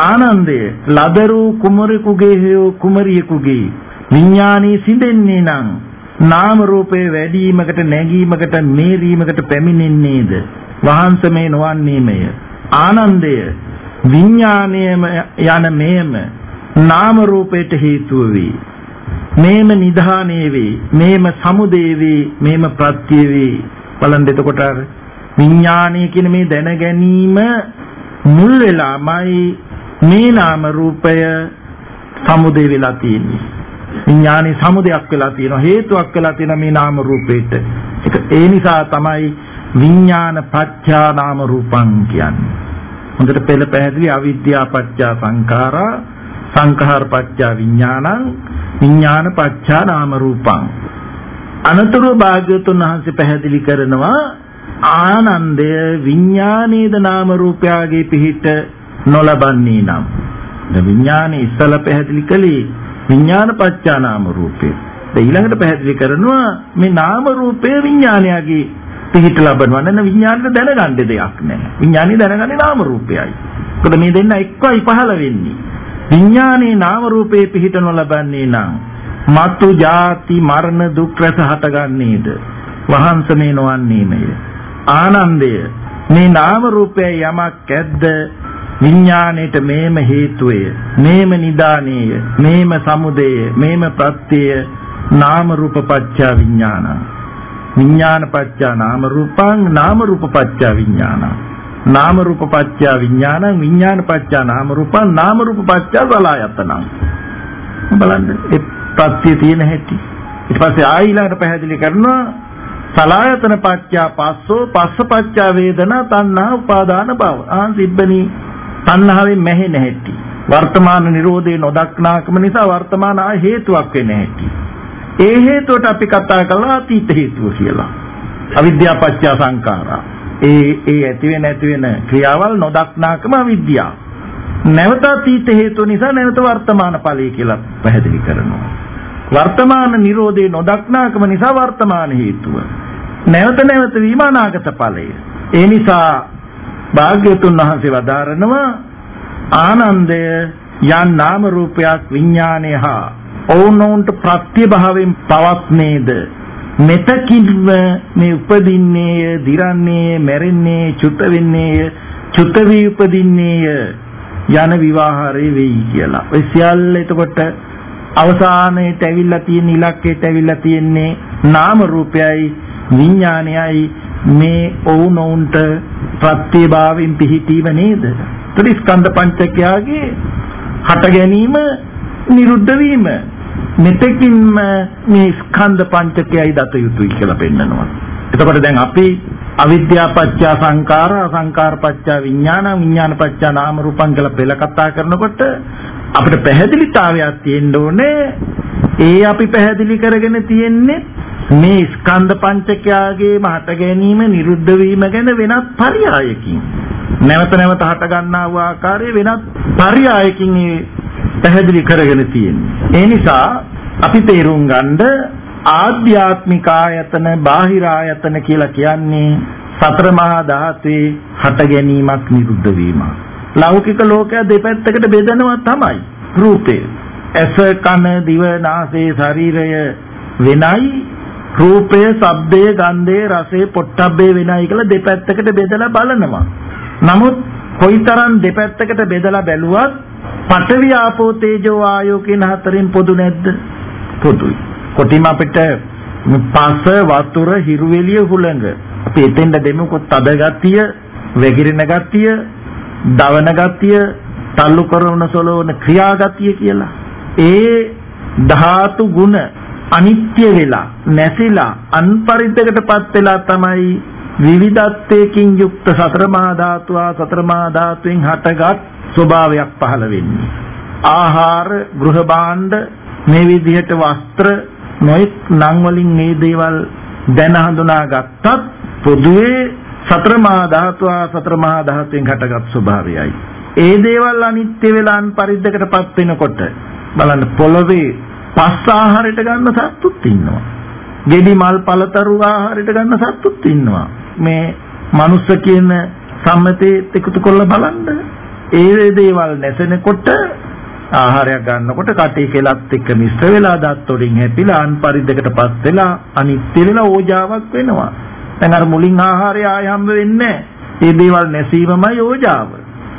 ආනන්දය ලදරු කුමරෙකුගේ හේෝ කුමරියෙකුගේ විඥානී සිඳෙන්නේ නම් නාම රූපේ වැඩිවීමකට නැගීමකට මේරීමකට පැමිණෙන්නේද? වහන්සමේ නොවන්නේමය. ආනන්දය විඥාණයම යන මේම නාම රූපයට හේතුව වේ මේම නිධානයේ වේ මේම සමුදේ වේ මේම ප්‍රත්‍ය වේ. බලන්න එතකොට අර විඥාණය කියන මේ දැන ගැනීම මුල් වෙලාමයි මේ නාම රූපය සමුදේ වෙලා තියෙන්නේ. විඥානේ සමුදයක් වෙලා තියෙනවා හේතුවක් වෙලා තියෙන මේ නාම රූපේට ඒක ඒ නිසා තමයි විඥාන පත්‍යා නාම රූපං කියන්නේ. හොඳට පෙළ පැහැදිලි අවිද්‍යා පත්‍යා සංඛාරා සංඛාර පත්‍යා විඥානං විඥාන පත්‍යා නාම රූපං. අනතුරු භාග්‍යතුන් වහන්සේ පැහැදිලි කරනවා ආනන්දය විඥානේද නාම රූපයාගේ පිහිට නොලබන්නේ නම්. විඥානේ ඉස්සල පැහැදිලි කළේ විඥාන පත්‍යා නාම රූපේ. දැන් ඊළඟට පැහැදිලි කරනවා මේ නාම රූපය විඥානයගේ පිහිට ලබනවා නේද විඥානෙට දැනගන්න දෙයක් නැහැ. විඥානේ දැනගන්නේ නාම රූපයයි. මොකද මේ දෙන්න එක්වයි පහළ වෙන්නේ. විඥානේ නාම රූපේ පිහිට නොලබන්නේ නම් මතු ජාති මරණ දුක් රස හටගන්නේද? වහන්සමේ නොවන්නේමය. ආනන්දය මේ නාම රූපය යමක් ඇද්ද විඥාණයට මේම හේතුය මේම නිදානීය මේම සමුදය මේම ප්‍රත්‍යය නාම රූප පත්‍ය විඥාන විඥාන පත්‍ය නාම රූපං නාම රූප පත්‍ය විඥාන නාම රූප පත්‍ය විඥාන විඥාන පත්‍ය නාම රූපං නාම රූප පත්‍ය සලආයතනං බලන්න ඒ ප්‍රත්‍ය තියෙන හැටි ඊට පස්සේ ආයිලාට පැහැදිලි කරනවා සලායතන පත්‍ය පස්සෝ පස්ස පත්‍ය වේදනා තණ්හා උපාදාන භව ආන් සිබ්බනි තණ්හාවෙන් මැහෙන හැටි. වර්තමාන Nirodhe නොදක්නාකම නිසා වර්තමාන ආ හේතුවක් වෙන හැටි. ඒ හේතුවට අපි කතා කළා අතීත හේතුව කියලා. අවිද්‍යාව පත්‍ය සංඛාරා. ඒ ඒ ඇති වෙන නැති වෙන ක්‍රියාවල් නොදක්නාකම අවිද්‍යාව. නැවත අතීත හේතුව නිසා නැවත වර්තමාන ඵලය කියලා පැහැදිලි කරනවා. වර්තමාන Nirodhe නොදක්නාකම නිසා වර්තමාන හේතුව. නැවත නැවත වීම අනාගත ඵලය. ඒ නිසා භාග්‍යතුන් වහන්සේ වදාරනවා ආනන්දය යන් නාම රූපයක් විඥානය හා ඔවුනොවුන්ට ප්‍රත්‍යභාවයෙන් පවත්නේද මෙතකින්ම මේ උපදින්නේය, දිරන්නේය, මැරෙන්නේය, චුත වෙන්නේය, චුත වී උපදින්නේය යන විවාහරේ වෙයි කියලා. ඔය සියල්ල එතකොට අවසානයේට ඇවිල්ලා තියෙන ඉලක්කයට ඇවිල්ලා තියෙන්නේ නාම රූපයයි විඥානයයි මේ ඔවුනොවුන්ට ප්‍රත්‍යභාවයෙන් පිහිටීම නේද? ත්‍රිස්කන්ධ පංචකයාගේ හට ගැනීම නිරුද්ධ වීම මෙතකින්ම මේ ස්කන්ධ පංචකයයි දත යුතුයි කියලා පෙන්නනවා. එතකොට දැන් අපි අවිද්‍යා පත්‍ය සංකාර සංකාර පත්‍ය විඥාන විඥාන පත්‍ය නාම රූපං කියලා පෙළ කතා කරනකොට අපිට පැහැදිලිතාවයක් තියෙන්න ඕනේ. ඒ අපි පැහැදිලි කරගෙන තියෙන්නේ මේ ස්කන්ධ පංචකයාගේ මහත ගැනීම නිරුද්ධ වීම ගැන වෙනත් පරයයකින් නැවත නැවත හට ගන්නා වූ ආකාරයේ වෙනත් පරයයකින් පැහැදිලි කරගෙන තියෙන්නේ. ඒ නිසා අපි තේරුම් ගන්න ආධ්‍යාත්මික ආයතන බාහිර ආයතන කියලා කියන්නේ සතර මහා ධාතුවේ හට ගැනීමක් නිරුද්ධ වීමක්. ලෞකික ලෝකය දෙපැත්තකට බෙදනවා තමයි. රූපය. ඇස කන දිව නාසය ශරීරය වෙනයි රූපය, ශබ්දය, ගන්ධය, රසය, පොට්ටබ්බේ වෙනයි කියලා දෙපැත්තකට බෙදලා බලනවා. නමුත් කොයිතරම් දෙපැත්තකට බෙදලා බැලුවත් පඨවි ආපෝ තේජෝ ආයෝ කියන හතරෙන් පොදු නැද්ද? පොදුයි. කොටිම අපිට පස වතුර හිරුවෙලිය හුළඟ අපි එතෙන්ද දෙමුකොත් තද ගතිය, වැగిරෙන ගතිය, දවන ගතිය, තල්ලු කරන සොලවන ක්‍රියාගතිය කියලා. ඒ ධාතු ගුණ අනිත්‍ය වෙලා නැසිලා අන්පරිද්දකටපත් වෙලා තමයි විවිධත්වයකින් යුක්ත සතර මහා ධාතුවා සතර මහා ධාතුවෙන් හටගත් ස්වභාවයක් පහළ වෙන්නේ. ආහාර, ගෘහ භාණ්ඩ, මේ විදිහට වස්ත්‍ර නොඑක් නම් වලින් මේ දේවල් දැන හඳුනා ගත්තත් පොදුවේ සතර මහා ධාතුවා සතර මහා ධාතුවෙන් හටගත් ස්වභාවයයි. ඒ දේවල් අනිත්‍ය වෙලාන් පරිද්දකටපත් වෙනකොට බලන්න පොළවේ පස් ආහාරයට ගන්න සත්තුත් ඉන්නවා. ගෙඩි මල් පළතරු ආහාරයට ගන්න සත්තුත් ඉන්නවා. මේ මනුස්ස කියන සම්මතේ එකතු කරලා බලන්න. ඒ දේවල් නැසෙනකොට ආහාරයක් ගන්නකොට කටේ කෙලත් එක්ක මිශ්‍ර වෙලා දත් වලින් හැපිලා අන් පරිද්දකටපත් වෙලා අනිත්‍ය වෙලා ඕජාවක් වෙනවා. දැන් අර මුලින් ආහාරය ආය හම්බ වෙන්නේ ඒ දේවල් නැසීමමයි ඕජාව.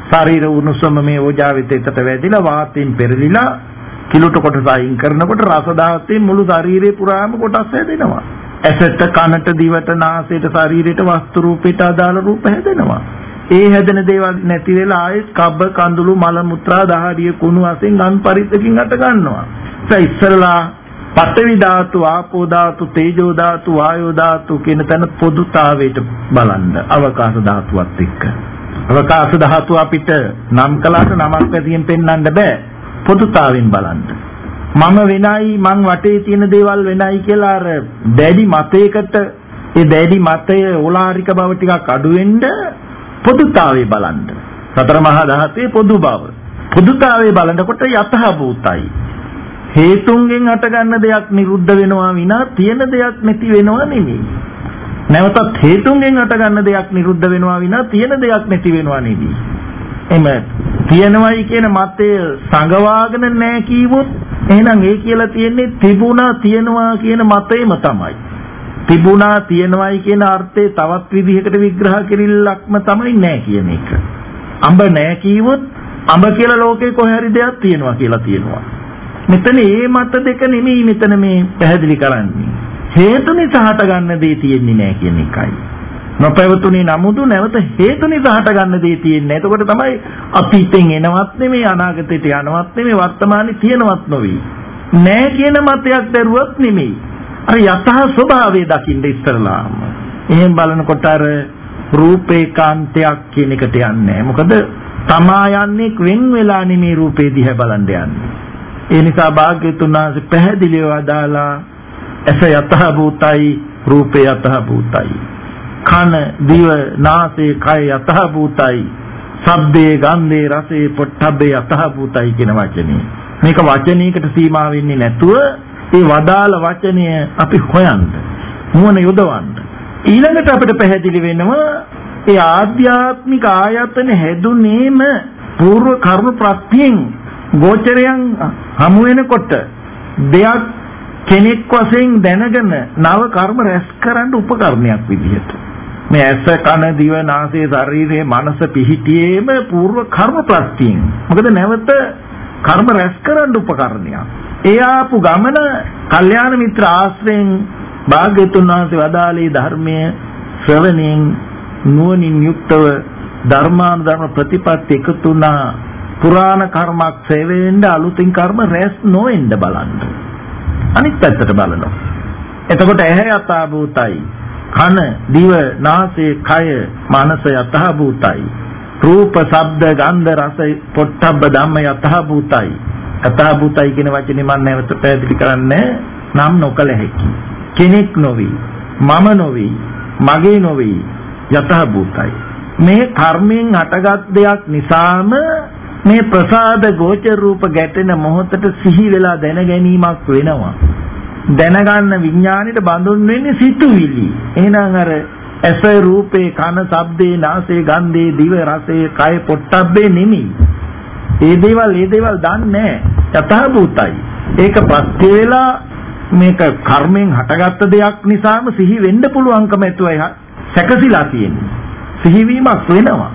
ශරීර උණුසුම මේ ඕජාවෙත් එතට වැදිලා වාතයෙන් පෙරලිලා කිලුට කොටස අයින් කරනකොට රස දාහයෙන් මුළු ශරීරේ පුරාම කොටස් හැදෙනවා. ඇසට කනට දිවට නාසයට ශරීරයට වස්තු රූපයට අදාළ රූප හැදෙනවා. ඒ හැදෙන දේවල් නැති වෙලා ආයෙත් කබ්බ කඳුළු මල මුත්‍රා දහඩිය කුණු වශයෙන් අන් පරිද්දකින් අට ගන්නවා. ඒ ඉස්සරලා පඨවි ධාතු, ආපෝ ධාතු, තේජෝ ධාතු, වායෝ ධාතු කියන තැන පොදුතාවයට බලන්න අවකාශ ධාතුවත් එක්ක. අවකාශ ධාතු අපිට නම් කළාට නමක් පැතියෙන් පෙන්වන්න බෑ. පොදුතාවෙන් බලන්න. මම වෙනයි මං වටේ තියෙන දේවල් වෙනයි කියලා අර දැඩි මතයකට ඒ දැඩි මතය ඕලාරික බව ටිකක් අඩු වෙන්න පොදුතාවේ බලන්න. සතර මහා ධාතයේ පොදු බව. පොදුතාවේ බලනකොට යතහ භූතයි. හේතුන්ගෙන් හටගන්න දෙයක් නිරුද්ධ වෙනවා විනා තියෙන දෙයක් නැති වෙනවා නෙමෙයි. නැවතත් හේතුන්ගෙන් හටගන්න දෙයක් නිරුද්ධ වෙනවා විනා තියෙන දෙයක් නැති වෙනවා නෙමෙයි. එම තියෙනවයි කියන මතය සංගවාගෙන නැහැ කීවොත් එහෙනම් ඒ කියලා තියෙන්නේ තිබුණා තියෙනවා කියන මතයම තමයි. තිබුණා තියෙනවයි කියන අර්ථය තවත් විදිහකට විග්‍රහ කිරිල්ලක්ම තමයි නෑ කියන එක. අඹ නෑ කීවොත් අඹ කියලා ලෝකේ කොහේ හරි දෙයක් තියෙනවා කියලා තියෙනවා. මෙතන ඒ මත දෙක නෙමෙයි මෙතන මේ පැහැදිලි කරන්නේ. හේතු නිසා හට ගන්න දේ තියෙන්නේ නෑ කියන එකයි. නොපැවතුනේ නමුදු නැවත හේතු නිසා හට ගන්න දේ තියෙන්නේ. එතකොට තමයි අතීතෙන් එනවත් නෙමෙයි අනාගතයට යනවත් නෙමෙයි වර්තමානයේ තියෙනවත් නොවේ. නෑ කියන මතයක් දරුවත් නෙමෙයි. අර යතහ ස්වභාවය දකින්න ඉස්සරලාම. එහෙන් බලනකොට අර රූපේකාන්තයක් කියන එකට යන්නේ මොකද තමා යන්නේ වෙන් වෙලා නෙමේ රූපේ දිහා බලන්න යන්නේ. ඒ නිසා භාග්‍යතුන් වහන්සේ පැහැදිලිව අදාලා ඇස යතහ භූතයි රූපේ යතහ භූතයි කන දිව නාසය කය යතහ භූතයි සබ්දේ ගන්ධේ රසේ පොට්ටබ්බේ යතහ භූතයි කියන වචනේ. මේක වචනයකට සීමා වෙන්නේ නැතුව ඒ වදාළ වචනය අපි හොයන්න නුවණ යොදවන්න. ඊළඟට අපිට පැහැදිලි වෙනවා ඒ ආධ්‍යාත්මික ආයතන හැදුනේම పూర్ව කර්ම ප්‍රත්‍යයෙන් ගෝචරයන් හමු වෙනකොට දෙයක් කෙනෙක් වශයෙන් දැනගෙන නව කර්ම රැස් කරන්න උපකරණයක් විදිහට. මේ ඇස කන දිව නාසය ශරීරය මනස පිහිටියේම పూర్ව කර්ම ප්‍රත්‍යයෙන් මොකද නැවත කර්ම රැස් කරන්න උපකරණයක් ඒ ආපු ගමන කල්යාණ මිත්‍ර ආශ්‍රයෙන් භාග්‍යතුන් වහන්සේ වදාළේ ධර්මයේ ශ්‍රවණයෙන් නුවණින් යුක්තව ධර්මානුධර්ම ප්‍රතිපත්ති එකතු වුණා පුරාණ කර්මක් සේවෙන්න අලුතින් කර්ම රැස් නොවෙන්න බලන්න. අනිත් පැත්තට බලනවා. එතකොට ඇහැ යථා භූතයි. කන, දිව, නාසය, කය, මනස යථා භූතයි. රූප, ශබ්ද, ගන්ධ, රස, පොට්ටබ්බ ධම්ම යථා භූතයි. යථා භූතයි කියන වචනේ මම නැවත පැහැදිලි කරන්නේ නම් නොකල හැකි. කෙනෙක් නොවේ, මම නොවේ, මගේ නොවේ, යථා භූතයි. මේ කර්මයෙන් හටගත් දෙයක් නිසාම මේ ප්‍රසාද ගෝචර රූප ගැටෙන මොහොතට සිහි වෙලා දැන ගැනීමක් වෙනවා. දැනගන්න විඥාණයට බඳුන් වෙන්නේ සිතුවිලි. එහෙනම් අර ඇස රූපේ කන ශබ්දේ නාසය ගන්ධේ දිව රසය කය පොට්ටබ්බේ නෙමෙයි. ඒ දේවල් ඒ දේවල් දන්නේ නැහැ. යථාභූතයි. ඒක ප්‍රත්‍ය වේලා මේක කර්මෙන් හටගත්ත දෙයක් නිසාම සිහි වෙන්න පුළුවන්කම ඇතුවයි සැකසීලා තියෙන්නේ. සිහිවීමක් වෙනවා.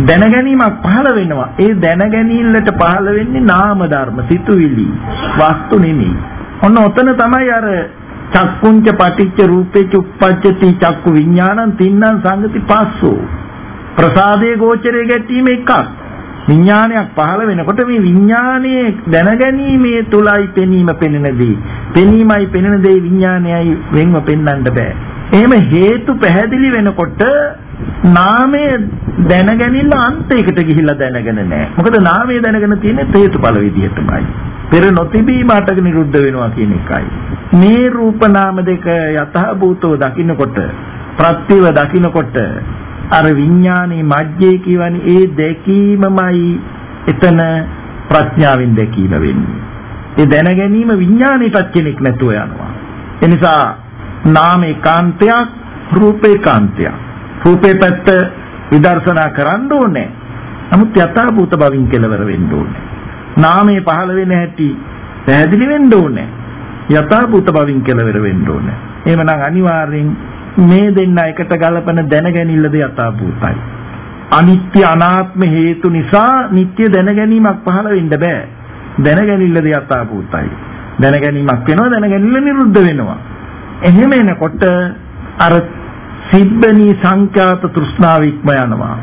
දැනගැනීමක් පහළ වෙනවා. ඒ දැනගැනීමලට පහළ වෙන්නේ නාම ධර්ම, සිතුවිලි, වස්තු නෙමෙයි. ඔන්න ඔතන තමයි අර චක්කුංච පටිච්ච රූපේච උප්පජ්ජති චක්කු විඥානං තින්නම් සංගති පස්සෝ. ප්‍රසාදයේ ගෝචරයේ ගැටීම එකක්. විඥානයක් පහළ වෙනකොට මේ විඥානයේ දැනගැනීමේ තුලයි පෙනීම පෙනෙන දේ. පෙනීමයි පෙනෙන දේ විඥානයයි වෙන්ව පෙන්වන්න බෑ. එහෙම හේතු පැහැදිලි වෙනකොට නාමය දැනගැනින්න අන්තයකට ගිහිල්ලා දැනගෙන නැහැ. මොකද නාමය දැනගෙන තියෙන්නේ හේතුඵල විදිහටමයි. පෙර නොතිබීම අටක නිරුද්ධ වෙනවා කියන එකයි. මේ රූප නාම දෙක යතහ භූතව දකින්නකොට ප්‍රත්‍යව දකින්නකොට අර විඥානයේ මජ්ජේ කියවනේ ඒ දැකීමමයි එතන ප්‍රඥාවෙන් දැකීම වෙන්නේ. ඒ දැන ගැනීම විඥානයටත් කෙනෙක් නැතුව යනවා. එනිසා නාම ඒකාන්තයක් රූප ඒකාන්තයක් රූපේ පැත්ත විදර්ශනා කරන්න ඕනේ. නමුත් යථාභූත බවින් කෙලවර වෙන්න ඕනේ. නාමයේ පහළ වෙන හැටි පැහැදිලි වෙන්න ඕනේ. යථාභූත බවින් කෙලවර වෙන්න ඕනේ. එහෙමනම් අනිවාර්යෙන් මේ දෙන්න එකට ගලපන දැනගැනිල්ලද යථාභූතයි. අනිත්‍ය අනාත්ම හේතු නිසා නිට්ටය දැනගැනීමක් පහළ වෙන්න බෑ. දැනගැනිල්ලද යථාභූතයි. දැනගැනීමක් වෙනවා දැනගැනිල්ල නිරුද්ධ වෙනවා. එහෙම එනකොට අර සිබ්බනී සංඛ්‍යාත තෘෂ්ණාව ඉක්ම යනවා.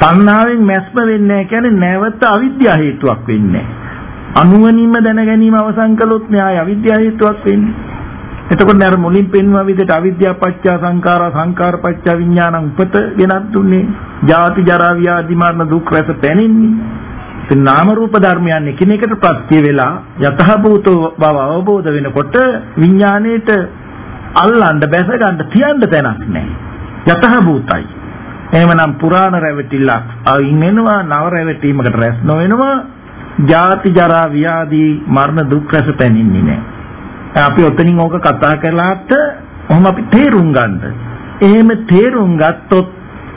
තණ්හාවෙන් මැස්ම වෙන්නේ කියන්නේ නැවත අවිද්‍යාව හේතුවක් වෙන්නේ. අනුවණින්ම දැන ගැනීම අවසන් කළොත් න්යාය අවිද්‍යාව හේතුවක් වෙන්නේ. එතකොට නේද මුලින් පෙන්වුවා විදිහට අවිද්‍යාව පත්‍ය සංඛාරා සංඛාර පත්‍ය විඥානං උපත ගෙනත් දුන්නේ. ජාති ජරා ව්‍යාධි මරණ දුක් රැස පැනින්නේ. ඉතින් නාම රූප ධර්මයන් එකිනෙකට ප්‍රත්‍ය වෙලා යතහභූත බව අවබෝධ වෙනකොට විඥාණයට අල්ලන්න බැස ගන්න තියන්න තැනක් නැහැ. යතහ භූතයි. එහෙමනම් පුරාණ රැවටිල්ලක් අයින් වෙනවා නව රැවටීමකට රැස් නොවෙනවා. ජාති ජරා ව්‍යාධි මරණ දුක් රැස පැනින්නේ නැහැ. අපි ඔතනින් ඕක කතා කරලාට ඔහොම අපි තේරුම් ගන්න. එහෙම තේරුම් ගත්තොත්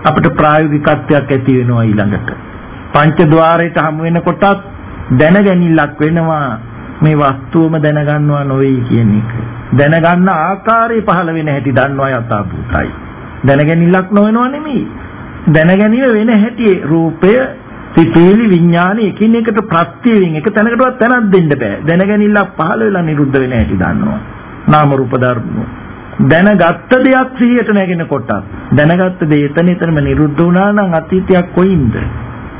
අපිට ප්‍රායෝගිකත්වයක් ඇති වෙනවා ඊළඟට. පංච ద్వාරයට හමු වෙනකොටත් දැනගැනිල්ලක් වෙනවා මේ වස්තුවම දැනගන්නවා නොවේ කියන එක. දැනගන්න ආකාරය පහළ වෙන හැටි දන්නවා යථාභූතයි. දැනගැනිල්ලක් නොවෙනව නෙමෙයි. දැනගැනීම වෙන හැටි රූපය සිතේලි විඥාන එකින් එකට ප්‍රත්‍ය වෙමින් එක තැනකටවත් තැනක් දෙන්න බෑ. දැනගැනිල්ලක් පහළ වෙලා නිරුද්ධ වෙන හැටි දන්නවා. නාම රූප ධර්ම. දැනගත්ත දෙයක් සිහියට නැගෙන කොටත් දැනගත්ත දේ එතන එතනම නිරුද්ධ වුණා නම් අතීතයක් කොයින්ද?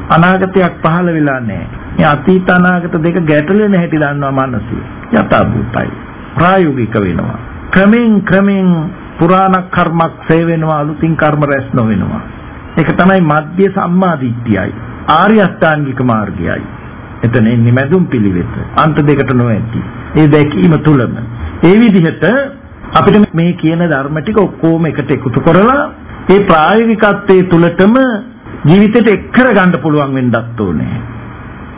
අනාගතයක් පහළ වෙලා නැහැ. මේ අතීත අනාගත දෙක ගැටලෙන හැටි දන්නවා මනසේ. යථාභූතයි. ප්‍රායෝගික වෙනවා. ක්‍රමෙන් ක්‍රමෙන් පුරාණ කර්මක් සේ වෙනවා අලුතින් කර්ම රැස් නොවෙනවා. ඒක තමයි මධ්‍ය සම්මාදිට්ඨියයි. ආර්ය අෂ්ටාංගික මාර්ගයයි. එතන එන්නේ මැදුම් පිළිවෙත. අන්ත දෙකට නොඇති. ඒ දැකීම තුලම ඒ විදිහට අපිට මේ කියන ධර්ම ටික ඔක්කොම එකට එකතු කරලා ඒ ප්‍රායෝගිකත්වයේ තුලටම ජීවිතයට එක් කරගන්න පුළුවන් වෙන්නත් ඕනේ.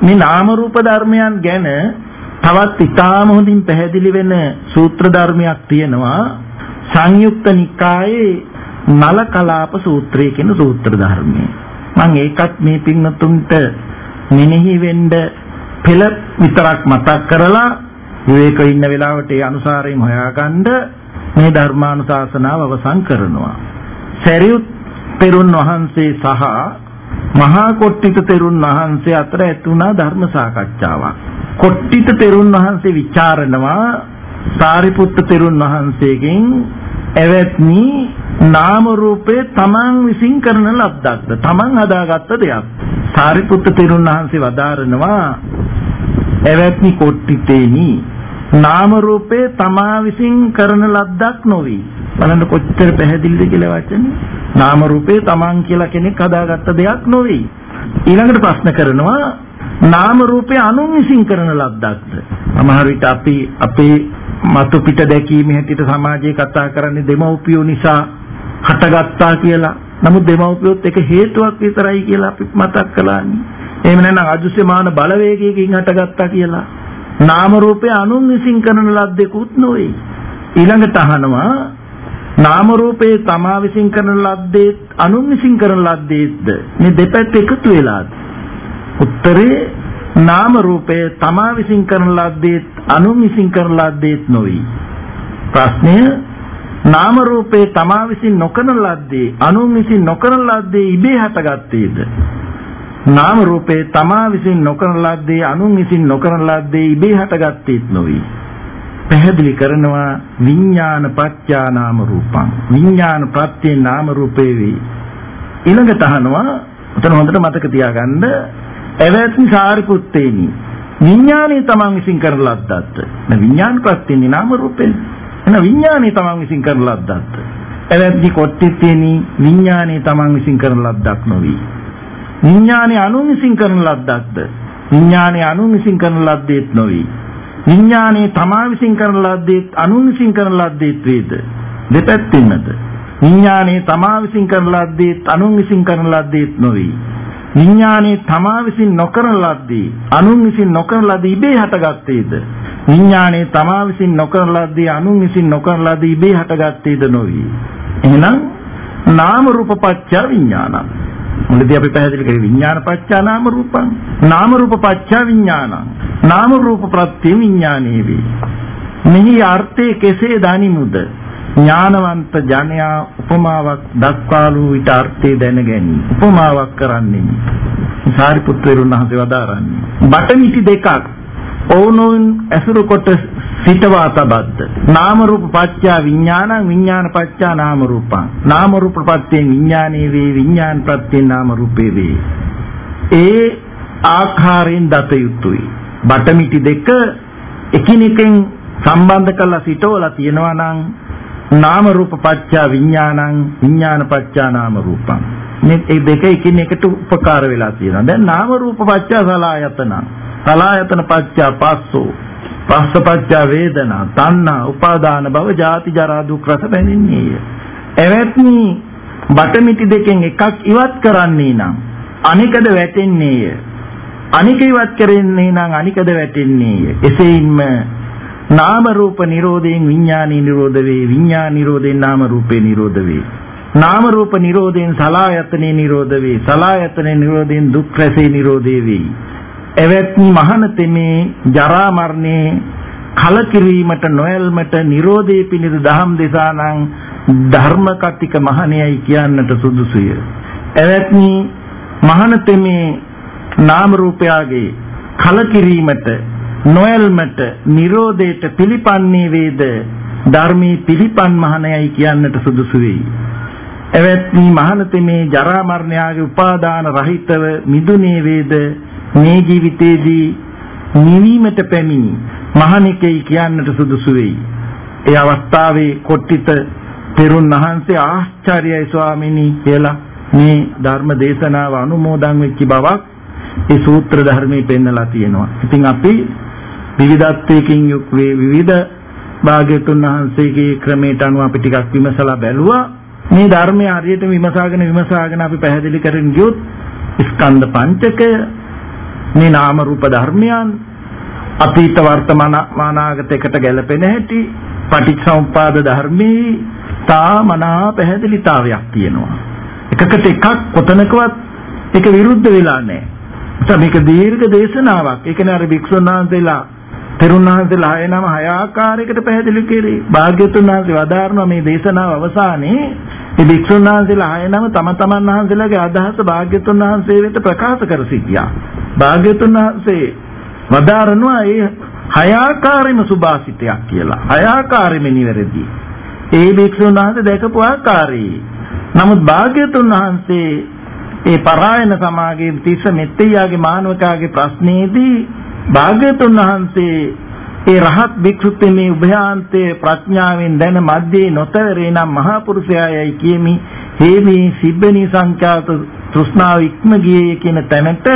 මේ නාම රූප ධර්මයන් ගැන තවත් ඉතාම හොඳින් පැහැදිලි වෙන සූත්‍ර ධර්මයක් තියෙනවා සංයුක්ත නිකායේ නල කලාප සූත්‍රය කියන සූත්‍ර ධර්මය. මම ඒකත් මේ පින්නතුන්ට මෙනෙහි වෙන්න පෙළ විතරක් මතක් කරලා විවේක ඉන්න වෙලාවට ඒ අනුසාරයෙන් හොයාගන්න මේ ධර්මානුශාසනාව අවසන් කරනවා. සරියුත් පෙරුන් වහන්සේ සහ මහා කොට්ටිත තෙරුන් වහන්සේ අතර ඇතුණා ධර්ම සාකච්ඡාවක්. කොට්ටිත තෙරුන් වහන්සේ ਵਿਚාරනවා සාරිපුත්ත තෙරුන් වහන්සේගෙන් එවත්නි නාම රූපේ තමන් විසින් කරන ලද්දක්ද? තමන් හදාගත්ත දෙයක්. සාරිපුත්ත තෙරුන් වහන්සේ වදාරනවා එවත්නි කොට්ටිතේනි නාම රූපේ තමා විසින් කරන ලද්දක් නොවේ. බලන්න කොච්චර පැහැදිලිද කියලා වචනේ. නාම රූපේ තමන් කියලා කෙනෙක් හදාගත්ත දෙයක් නොවේ ඊළඟට ප්‍රශ්න කරනවා නාම රූපේ අනුන් විසින් කරන ලද්දක්ද සමහර විට අපි අපේ මතු පිට දැකීම හැටියට සමාජයේ කතා කරන්නේ දෙමව්පියෝ නිසා හටගත්තා කියලා. නමුත් දෙමව්පියොත් එක හේතුවක් විතරයි කියලා අපි මතක් කළානේ. එහෙම නැත්නම් අදෘශ්‍යමාන බලවේගයකින් හටගත්තා කියලා. නාම රූපේ අනුන් විසින් කරන ලද්දෙකුත් නොවේ. ඊළඟට අහනවා නාම රූපේ තමා විසින් කරන ලද්දේ අනුන් විසින් කරන ලද්දේත්ද මේ දෙපැත්ත එකතු වෙලාද උත්තරේ නාම රූපය තමා විසින් කරන ලද්දේත් අනුන් විසින් කරන ලද්දේත් නොවේ. ප්‍රශ්නය නාම රූපේ තමා විසින් නොකරන ලද්දේ අනුන් විසින් නොකරන ලද්දේ ඉබේ හටගත්තේද? නාම රූපේ තමා විසින් නොකරන ලද්දේ අනුන් විසින් නොකරන ලද්දේ ඉබේ හටගත්තේත් නොවේ. පැහැදිලි කරනවා විඥාන පත්‍යා නාම රූපං. විඥාන ප්‍රත්‍යේ නාම රූපේ වේ ඊළඟට අහනවා උතන හොඳට මතක තියාගන්න එවැත්නි සාරිපුත්තේනි විඥානයේ තමන් විසින් කරන ලද්දත් න විඥාන ප්‍රත්‍යනේ නාම රූපෙන් එන විඥානයේ තමන් විසින් කරන ලද්දත් එවැත්නි කොට්ටිතේනි විඥානයේ තමන් විසින් කරන ලද්දක් නොවේ. විඥානයේ අනුන් විසින් කරන ලද්දක්ද? විඥානයේ අනුන් විසින් කරන ලද්දේත් නොවේ. විඥානයේ තමා විසින් කරන ලද්දේත් අනුන් විසින් කරන ලද්දේත් වේද දෙපැත්තින්මද? විඥානයේ තමා විසින් කරන ලද්දේත් අනුන් විසින් කරන ලද්දේත් නොවේ. විඥානයේ තමා විසින් නොකරන ලද්දේ අනුන් විසින් නොකරන ලද්දේ ඉබේ හටගත්තේද? විඥානයේ තමා විසින් නොකරන ලද්දේ අනුන් විසින් නොකරන ලද්දේ ඉබේ හටගත්තේද නොවේ. එහෙනම් නාම රූප පත්‍ය විඥානං. මුලදී අපි පැහැදිලි කරේ විඥාන පත්‍ය නාම රූපං. නාම රූප පත්‍ය විඥානං. නාම රූප ප්‍රත්‍ය විඥානේ වේ මෙහි අර්ථය කෙසේ දනිමුද ඥානවන්ත ජනයා උපමාවක් දක්වාලු විට අර්ථය දැනගැනී. උපමාවක් කරන්නේ සාරිපුත්‍රයන් වහන්සේ වදාරන්නේ. බටමිටි දෙකක් ඔවුනොන් ඇසුරු කොට සිටවා තබද්ද. නාම රූප පත්‍යා විඥානං විඥාන පත්‍යා නාම රූපං නාම රූප ප්‍රත්‍යයෙන් විඥානේ වේ විඥාන ප්‍රත්‍යයෙන් නාම රූපේ වේ. ඒ ආකාරයෙන් දත යුතුයි. බටමිටි දෙක එකිනෙකෙන් සම්බන්ධ කරලා සිටවලා තියෙනවා නම් නාම රූප පත්‍යා විඥානං විඥාන පත්‍යා නාම රූපං මේ ඒ දෙක එකින් එකට උපකාර වෙලා තියෙනවා. දැන් නාම රූප පත්‍යා සලායතන. සලායතන පත්‍යා පස්සෝ පස්ස පත්‍යා වේදනා තණ්හා උපාදාන භව ජාති ජරා දුක් රස බැඳින්නේය එවත්නි බටමිටි දෙකෙන් එකක් ඉවත් කරන්නේ නම් අනිකද වැටෙන්නේය. අනික ඉවත් කරන්නේ නම් අනිකද වැටෙන්නේය. එසේින්ම නාම රූප නිරෝධයෙන් විඥානී නිරෝධ වේ විඥාන නිරෝධයෙන් නාම රූපේ නිරෝධ වේ. නාම රූප නිරෝධයෙන් සලායතනේ නිරෝධ වේ සලායතනේ නිරෝධයෙන් දුක් රැසේ නිරෝධේ වේ. එවත්නි මහනතෙමේ ජරා මරණේ කලකිරීමට නොයල්මට නිරෝධේ පිණිස දහම් දෙසානං ධර්ම කතික මහණයයි කියන්නට සුදුසුය. එවත්නි මහනතෙමේ නාම රූපයාගේ කලකිරීමට නොයල්මට Nirodheට පිළිපන්නේ වේද? ධර්මී පිළිපන් මහණයයි කියන්නට සුදුසු වෙයි. එවත්නි මහණතෙමේ ජරා මරණයාගේ උපාදාන රහිතව මිදුනේ වේද? මේ ජීවිතේදී නිවීමට පැමිණි මහණෙකයි කියන්නට සුදුසු වෙයි. ඒ අවස්ථාවේ කොට්ටිත තෙරුන් වහන්සේ ආශ්චර්යයි ස්වාමීනි කියලා මේ ධර්ම දේශනාව අනුමෝදන් වෙච්ච බවක් ඒ සූත්‍ර ධර්මයේ පෙන්නලා තියෙනවා. ඉතින් අපි විවිධත්වයකින් යුක් වේ විවිධ භාග්‍යතුන් වහන්සේගේ ක්‍රමයට අනුව අපි ටිකක් විමසලා බැලුවා මේ ධර්මයේ හරියට විමසාගෙන විමසාගෙන අපි පැහැදිලි කරගෙන ගියොත් ස්කන්ධ පංචකය මේ නාම රූප ධර්මයන් අතීත වර්තමාන අනාගතයකට ගැලපෙන හැටි පටිච්චසමුප්පාද ධර්මයේ තාමනා පැහැදිලිතාවයක් තියෙනවා. එකකට එකක් කොතනකවත් ඒක විරුද්ධ වෙලා නැහැ. මේක දීර්ඝ දේශනාවක්. ඒ කියන්නේ අර භික්ෂුන් වහන්සේලා තෙරුණාන්සේලා හය නම හය ආකාරයකට පැහැදිලි කෙරේ. භාග්‍යතුන් වහන්සේ වදාारणවා මේ දේශනාව අවසානයේ මේ භික්ෂුන් වහන්සේලා හය නම තම තමන් වහන්සේලාගේ අදහස භාග්‍යතුන් වහන්සේ වෙත ප්‍රකාශ කර සිටියා. භාග්‍යතුන් වහන්සේ වදාරනවා ඒ හය ආකාරෙම සුභාසිතයක් කියලා. හය ආකාරෙම නිවැරදි. ඒ භික්ෂුන් වහන්සේ දැකපු ආකාරයේ. නමුත් භාග්‍යතුන් වහන්සේ ඒ පරායන සමාගයේ තිස්ස මෙත්තෙයාගේ මානවකාගේ ප්‍රශ්නේදී භාග්‍යතුන් වහන්සේ ඒ රහත් භික්ෂුත්වයේ මේ උභයාන්තයේ ප්‍රඥාවෙන් දැන මැද්දේ නොතවරේ නම් මහා පුරුෂයායයි කියමි හේමි සිබ්බනි සංඛ්‍යාත තෘෂ්ණාව ඉක්ම ගියේ කියන තැනට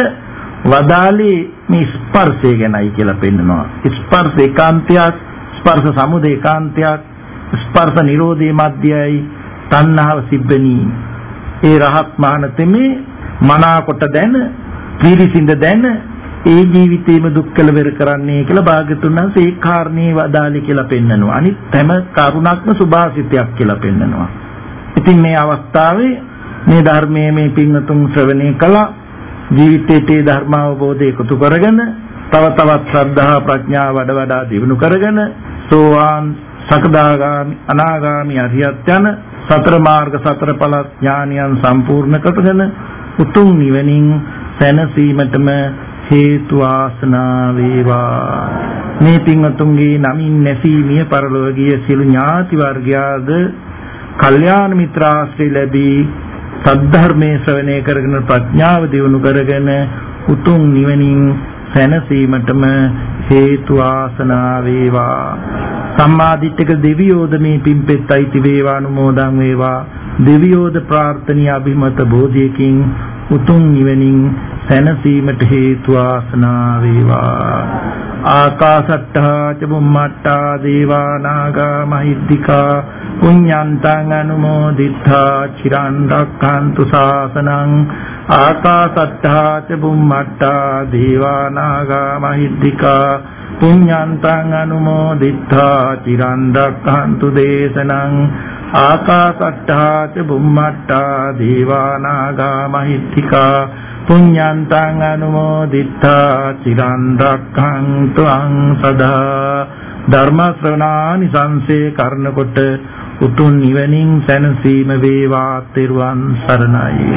වදාලේ මේ ස්පර්ශය ගැනයි කියලා පෙන්නනවා. ස්පර්ශ ඒකාන්තයක් ස්පර්ශ සමුදය ඒකාන්තයක් ස්පර්ශ නිරෝධයේ මැද්දයයි තණ්හාව සිබ්බනි. ඒ රහත් මහානතෙමේ මනාකොට දැන පිරිසිඳ දැන ඒ ජීවිතේම දුක් කෙලවර කරන්නේ කියලා භාග්‍යතුන් වහන්සේ ඒ කාරණේ වදාළේ කියලා පෙන්නනවා. අනිත් හැම කරුණක්ම සුභාසිතයක් කියලා පෙන්නනවා. ඉතින් මේ අවස්ථාවේ මේ ධර්මයේ මේ පින්වතුන් ශ්‍රවණය කළා ජීවිතයේ ධර්ම අවබෝධය එකතු කරගෙන තව තවත් ශ්‍රද්ධා ප්‍රඥා වඩ වඩා දියුණු කරගෙන සෝවාන් සකදාගාමි අනාගාමි අරියත් යන සතර මාර්ග සතර ඵල ඥානියන් සම්පූර්ණ කරගෙන උතුම් නිවනින් සැනසීමටම හේතු ආසනා වේවා. මේ පින්වතුන්ගේ නමින් නැසී මිය පරලොව ගිය සියලු ඥාති වර්ගයාද කල්යාණ මිත්‍රාශ්‍රය ලැබී සද්ධර්මයේ ශ්‍රවණය කරගෙන ප්‍රඥාව දියුණු කරගෙන උතුම් නිවනින් සැනසීමටම හේතු ආසනා වේවා. සම්මාදිට්ඨික දෙවියෝද මේ පිම්පෙත් අයිති වේවා අනුමෝදන් වේවා. දෙවියෝද ප්‍රාර්ථනීය අභිමත බෝධියකින් උතුම් නිවනින් සැනසීමට හේතු ආසනා වේවා. ආකාසට්ටා චුම්මට්ටා දේවා නාග මහිද්దికා පුඤ්ඤන්තං අනුමෝදිත්වා චිරන් රක්ඛන්තු සාසනං ආකාසට්ටා චුම්මට්ටා දේවා නාග මහිද්దికා පුඤ්ඤන්තං අනුමෝදිත්වා චිරන් රක්ඛන්තු දේශනං. ආකාසට්ටා ච බුම්මට්ටා දේවා නාග මහිද්దికා පුඤ්ඤන්තං අනුමෝදිත්තා චිරන් රක්ඛන්තු අං සදා ධර්ම ශ්‍රවණානි සංසේ කරන කොට උතුම් නිවනින් සැනසීම වේවා තෙරුවන් සරණයි